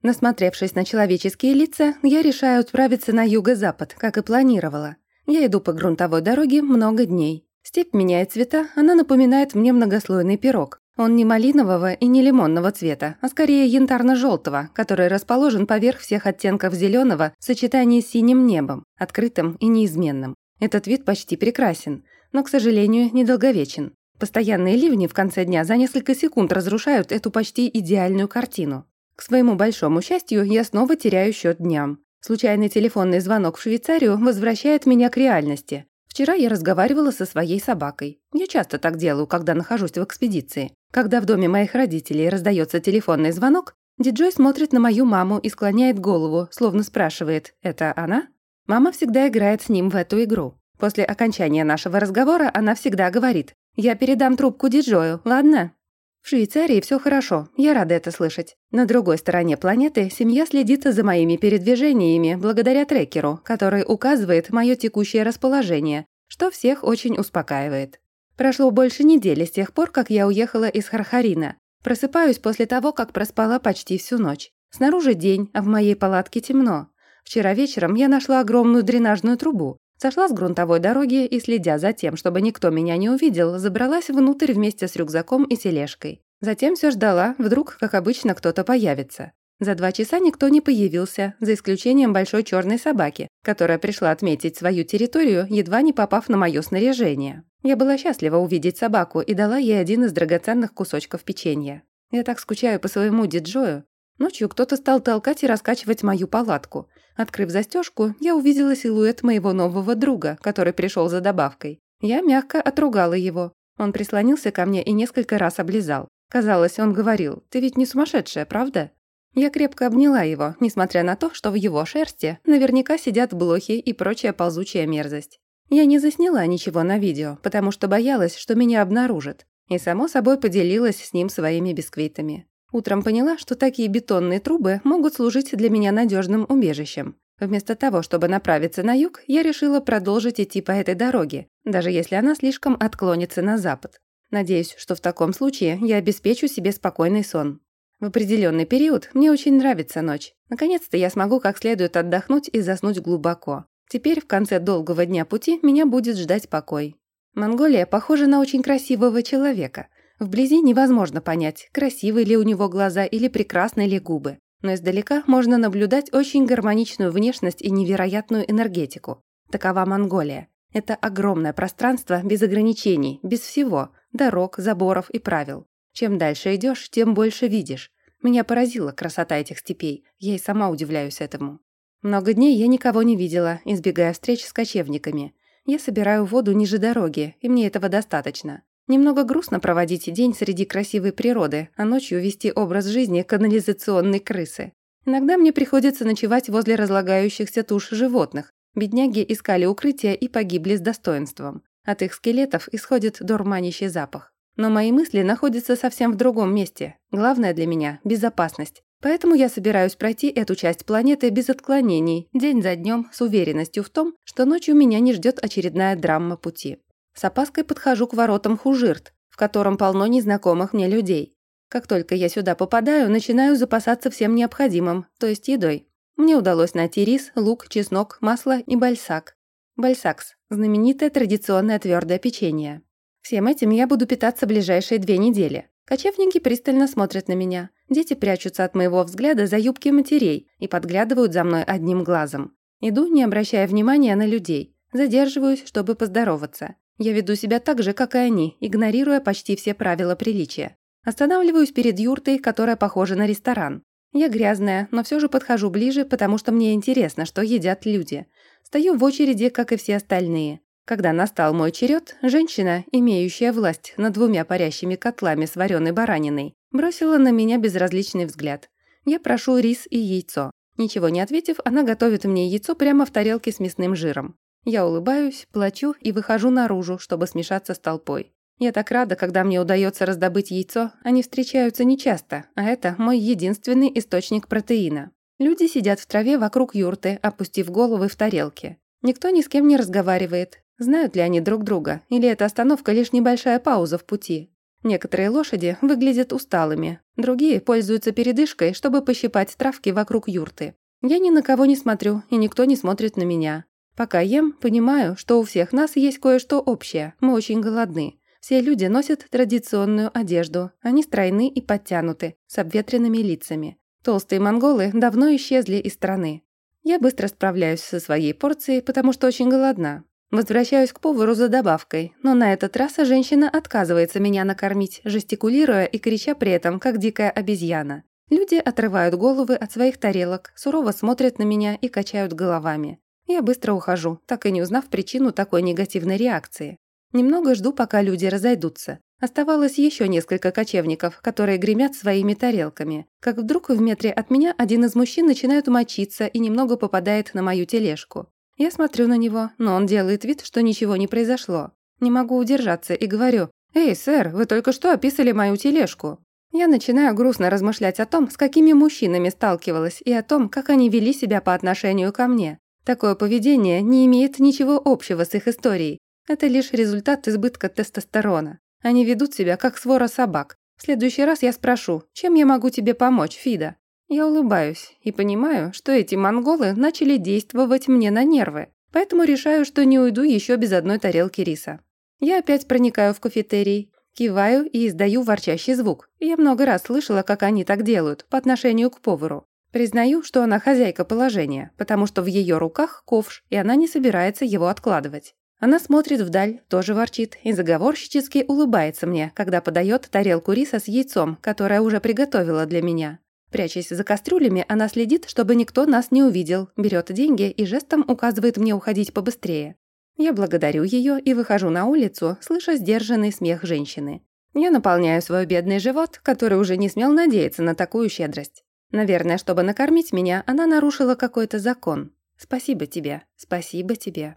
Speaker 1: Насмотревшись на человеческие лица, я решаю отправиться на юго-запад, как и планировала. Я иду по грунтовой дороге много дней. Степь меняет цвета, она напоминает мне многослойный пирог. Он не малинового и не лимонного цвета, а скорее янтарно-желтого, который расположен поверх всех оттенков зеленого в сочетании с синим небом, открытым и неизменным. Этот вид почти прекрасен но, к сожалению, недолговечен. Постоянные ливни в конце дня за несколько секунд разрушают эту почти идеальную картину. К своему большому счастью, я снова теряю счет дням. Случайный телефонный звонок в Швейцарию возвращает меня к реальности. Вчера я разговаривала со своей собакой. Я часто так делаю, когда нахожусь в экспедиции. Когда в доме моих родителей раздается телефонный звонок, диджой смотрит на мою маму и склоняет голову, словно спрашивает «Это она?». Мама всегда играет с ним в эту игру. После окончания нашего разговора она всегда говорит «Я передам трубку диджою, ладно?» В Швейцарии все хорошо, я рада это слышать. На другой стороне планеты семья следит за моими передвижениями благодаря трекеру, который указывает мое текущее расположение, что всех очень успокаивает. Прошло больше недели с тех пор, как я уехала из Хархарина. Просыпаюсь после того, как проспала почти всю ночь. Снаружи день, а в моей палатке темно. Вчера вечером я нашла огромную дренажную трубу, Сошла с грунтовой дороги и, следя за тем, чтобы никто меня не увидел, забралась внутрь вместе с рюкзаком и тележкой. Затем все ждала, вдруг, как обычно, кто-то появится. За два часа никто не появился, за исключением большой черной собаки, которая пришла отметить свою территорию, едва не попав на мое снаряжение. Я была счастлива увидеть собаку и дала ей один из драгоценных кусочков печенья. Я так скучаю по своему диджою. Ночью кто-то стал толкать и раскачивать мою палатку. Открыв застежку, я увидела силуэт моего нового друга, который пришел за добавкой. Я мягко отругала его. Он прислонился ко мне и несколько раз облизал. Казалось, он говорил, «Ты ведь не сумасшедшая, правда?» Я крепко обняла его, несмотря на то, что в его шерсти наверняка сидят блохи и прочая ползучая мерзость. Я не засняла ничего на видео, потому что боялась, что меня обнаружат, и, само собой, поделилась с ним своими бисквитами. Утром поняла, что такие бетонные трубы могут служить для меня надежным убежищем. Вместо того, чтобы направиться на юг, я решила продолжить идти по этой дороге, даже если она слишком отклонится на запад. Надеюсь, что в таком случае я обеспечу себе спокойный сон. В определенный период мне очень нравится ночь. Наконец-то я смогу как следует отдохнуть и заснуть глубоко. Теперь в конце долгого дня пути меня будет ждать покой. Монголия похожа на очень красивого человека. Вблизи невозможно понять, красивые ли у него глаза или прекрасны ли губы. Но издалека можно наблюдать очень гармоничную внешность и невероятную энергетику. Такова Монголия. Это огромное пространство без ограничений, без всего, дорог, заборов и правил. Чем дальше идешь, тем больше видишь. Меня поразила красота этих степей, я и сама удивляюсь этому. Много дней я никого не видела, избегая встреч с кочевниками. Я собираю воду ниже дороги, и мне этого достаточно. Немного грустно проводить день среди красивой природы, а ночью вести образ жизни канализационной крысы. Иногда мне приходится ночевать возле разлагающихся туш животных. Бедняги искали укрытие и погибли с достоинством. От их скелетов исходит дурманящий запах. Но мои мысли находятся совсем в другом месте. Главное для меня – безопасность. Поэтому я собираюсь пройти эту часть планеты без отклонений, день за днем, с уверенностью в том, что ночью меня не ждет очередная драма пути. С опаской подхожу к воротам Хужирт, в котором полно незнакомых мне людей. Как только я сюда попадаю, начинаю запасаться всем необходимым, то есть едой. Мне удалось найти рис, лук, чеснок, масло и бальсак. Бальсакс – знаменитое традиционное твердое печенье. Всем этим я буду питаться ближайшие две недели. Кочевники пристально смотрят на меня. Дети прячутся от моего взгляда за юбки матерей и подглядывают за мной одним глазом. Иду, не обращая внимания на людей. Задерживаюсь, чтобы поздороваться. Я веду себя так же, как и они, игнорируя почти все правила приличия. Останавливаюсь перед юртой, которая похожа на ресторан. Я грязная, но все же подхожу ближе, потому что мне интересно, что едят люди. Стою в очереди, как и все остальные. Когда настал мой черед, женщина, имеющая власть над двумя парящими котлами с вареной бараниной, бросила на меня безразличный взгляд. Я прошу рис и яйцо. Ничего не ответив, она готовит мне яйцо прямо в тарелке с мясным жиром. Я улыбаюсь, плачу и выхожу наружу, чтобы смешаться с толпой. Я так рада, когда мне удается раздобыть яйцо, они встречаются нечасто, а это мой единственный источник протеина. Люди сидят в траве вокруг юрты, опустив головы в тарелке. Никто ни с кем не разговаривает. Знают ли они друг друга, или эта остановка лишь небольшая пауза в пути? Некоторые лошади выглядят усталыми, другие пользуются передышкой, чтобы пощипать травки вокруг юрты. Я ни на кого не смотрю, и никто не смотрит на меня. Пока ем, понимаю, что у всех нас есть кое-что общее. Мы очень голодны. Все люди носят традиционную одежду. Они стройны и подтянуты, с обветренными лицами. Толстые монголы давно исчезли из страны. Я быстро справляюсь со своей порцией, потому что очень голодна. Возвращаюсь к повару за добавкой, но на этот раз женщина отказывается меня накормить, жестикулируя и крича при этом, как дикая обезьяна. Люди отрывают головы от своих тарелок, сурово смотрят на меня и качают головами. Я быстро ухожу, так и не узнав причину такой негативной реакции. Немного жду, пока люди разойдутся. Оставалось еще несколько кочевников, которые гремят своими тарелками. Как вдруг в метре от меня один из мужчин начинает мочиться и немного попадает на мою тележку. Я смотрю на него, но он делает вид, что ничего не произошло. Не могу удержаться и говорю, «Эй, сэр, вы только что описали мою тележку». Я начинаю грустно размышлять о том, с какими мужчинами сталкивалась, и о том, как они вели себя по отношению ко мне. Такое поведение не имеет ничего общего с их историей. Это лишь результат избытка тестостерона. Они ведут себя как свора собак. В следующий раз я спрошу, чем я могу тебе помочь, Фида? Я улыбаюсь и понимаю, что эти монголы начали действовать мне на нервы, поэтому решаю, что не уйду еще без одной тарелки риса. Я опять проникаю в кафетерий, киваю и издаю ворчащий звук. Я много раз слышала, как они так делают по отношению к повару. Признаю, что она хозяйка положения, потому что в ее руках ковш, и она не собирается его откладывать. Она смотрит вдаль, тоже ворчит и заговорщически улыбается мне, когда подает тарелку риса с яйцом, которое уже приготовила для меня. Прячась за кастрюлями, она следит, чтобы никто нас не увидел, берет деньги и жестом указывает мне уходить побыстрее. Я благодарю ее и выхожу на улицу, слыша сдержанный смех женщины. Я наполняю свой бедный живот, который уже не смел надеяться на такую щедрость. Наверное, чтобы накормить меня, она нарушила какой-то закон. Спасибо тебе, спасибо тебе.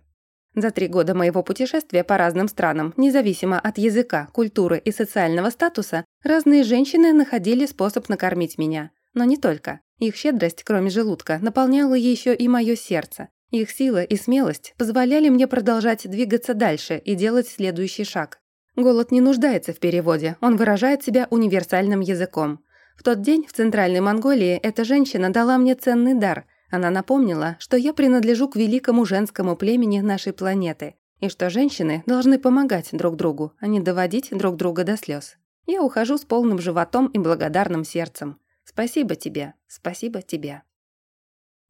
Speaker 1: За три года моего путешествия по разным странам, независимо от языка, культуры и социального статуса, разные женщины находили способ накормить меня. Но не только. Их щедрость, кроме желудка, наполняла еще и мое сердце. Их сила и смелость позволяли мне продолжать двигаться дальше и делать следующий шаг. Голод не нуждается в переводе, он выражает себя универсальным языком. В тот день в Центральной Монголии эта женщина дала мне ценный дар. Она напомнила, что я принадлежу к великому женскому племени нашей планеты, и что женщины должны помогать друг другу, а не доводить друг друга до слез. Я ухожу с полным животом и благодарным сердцем. Спасибо тебе, спасибо тебе.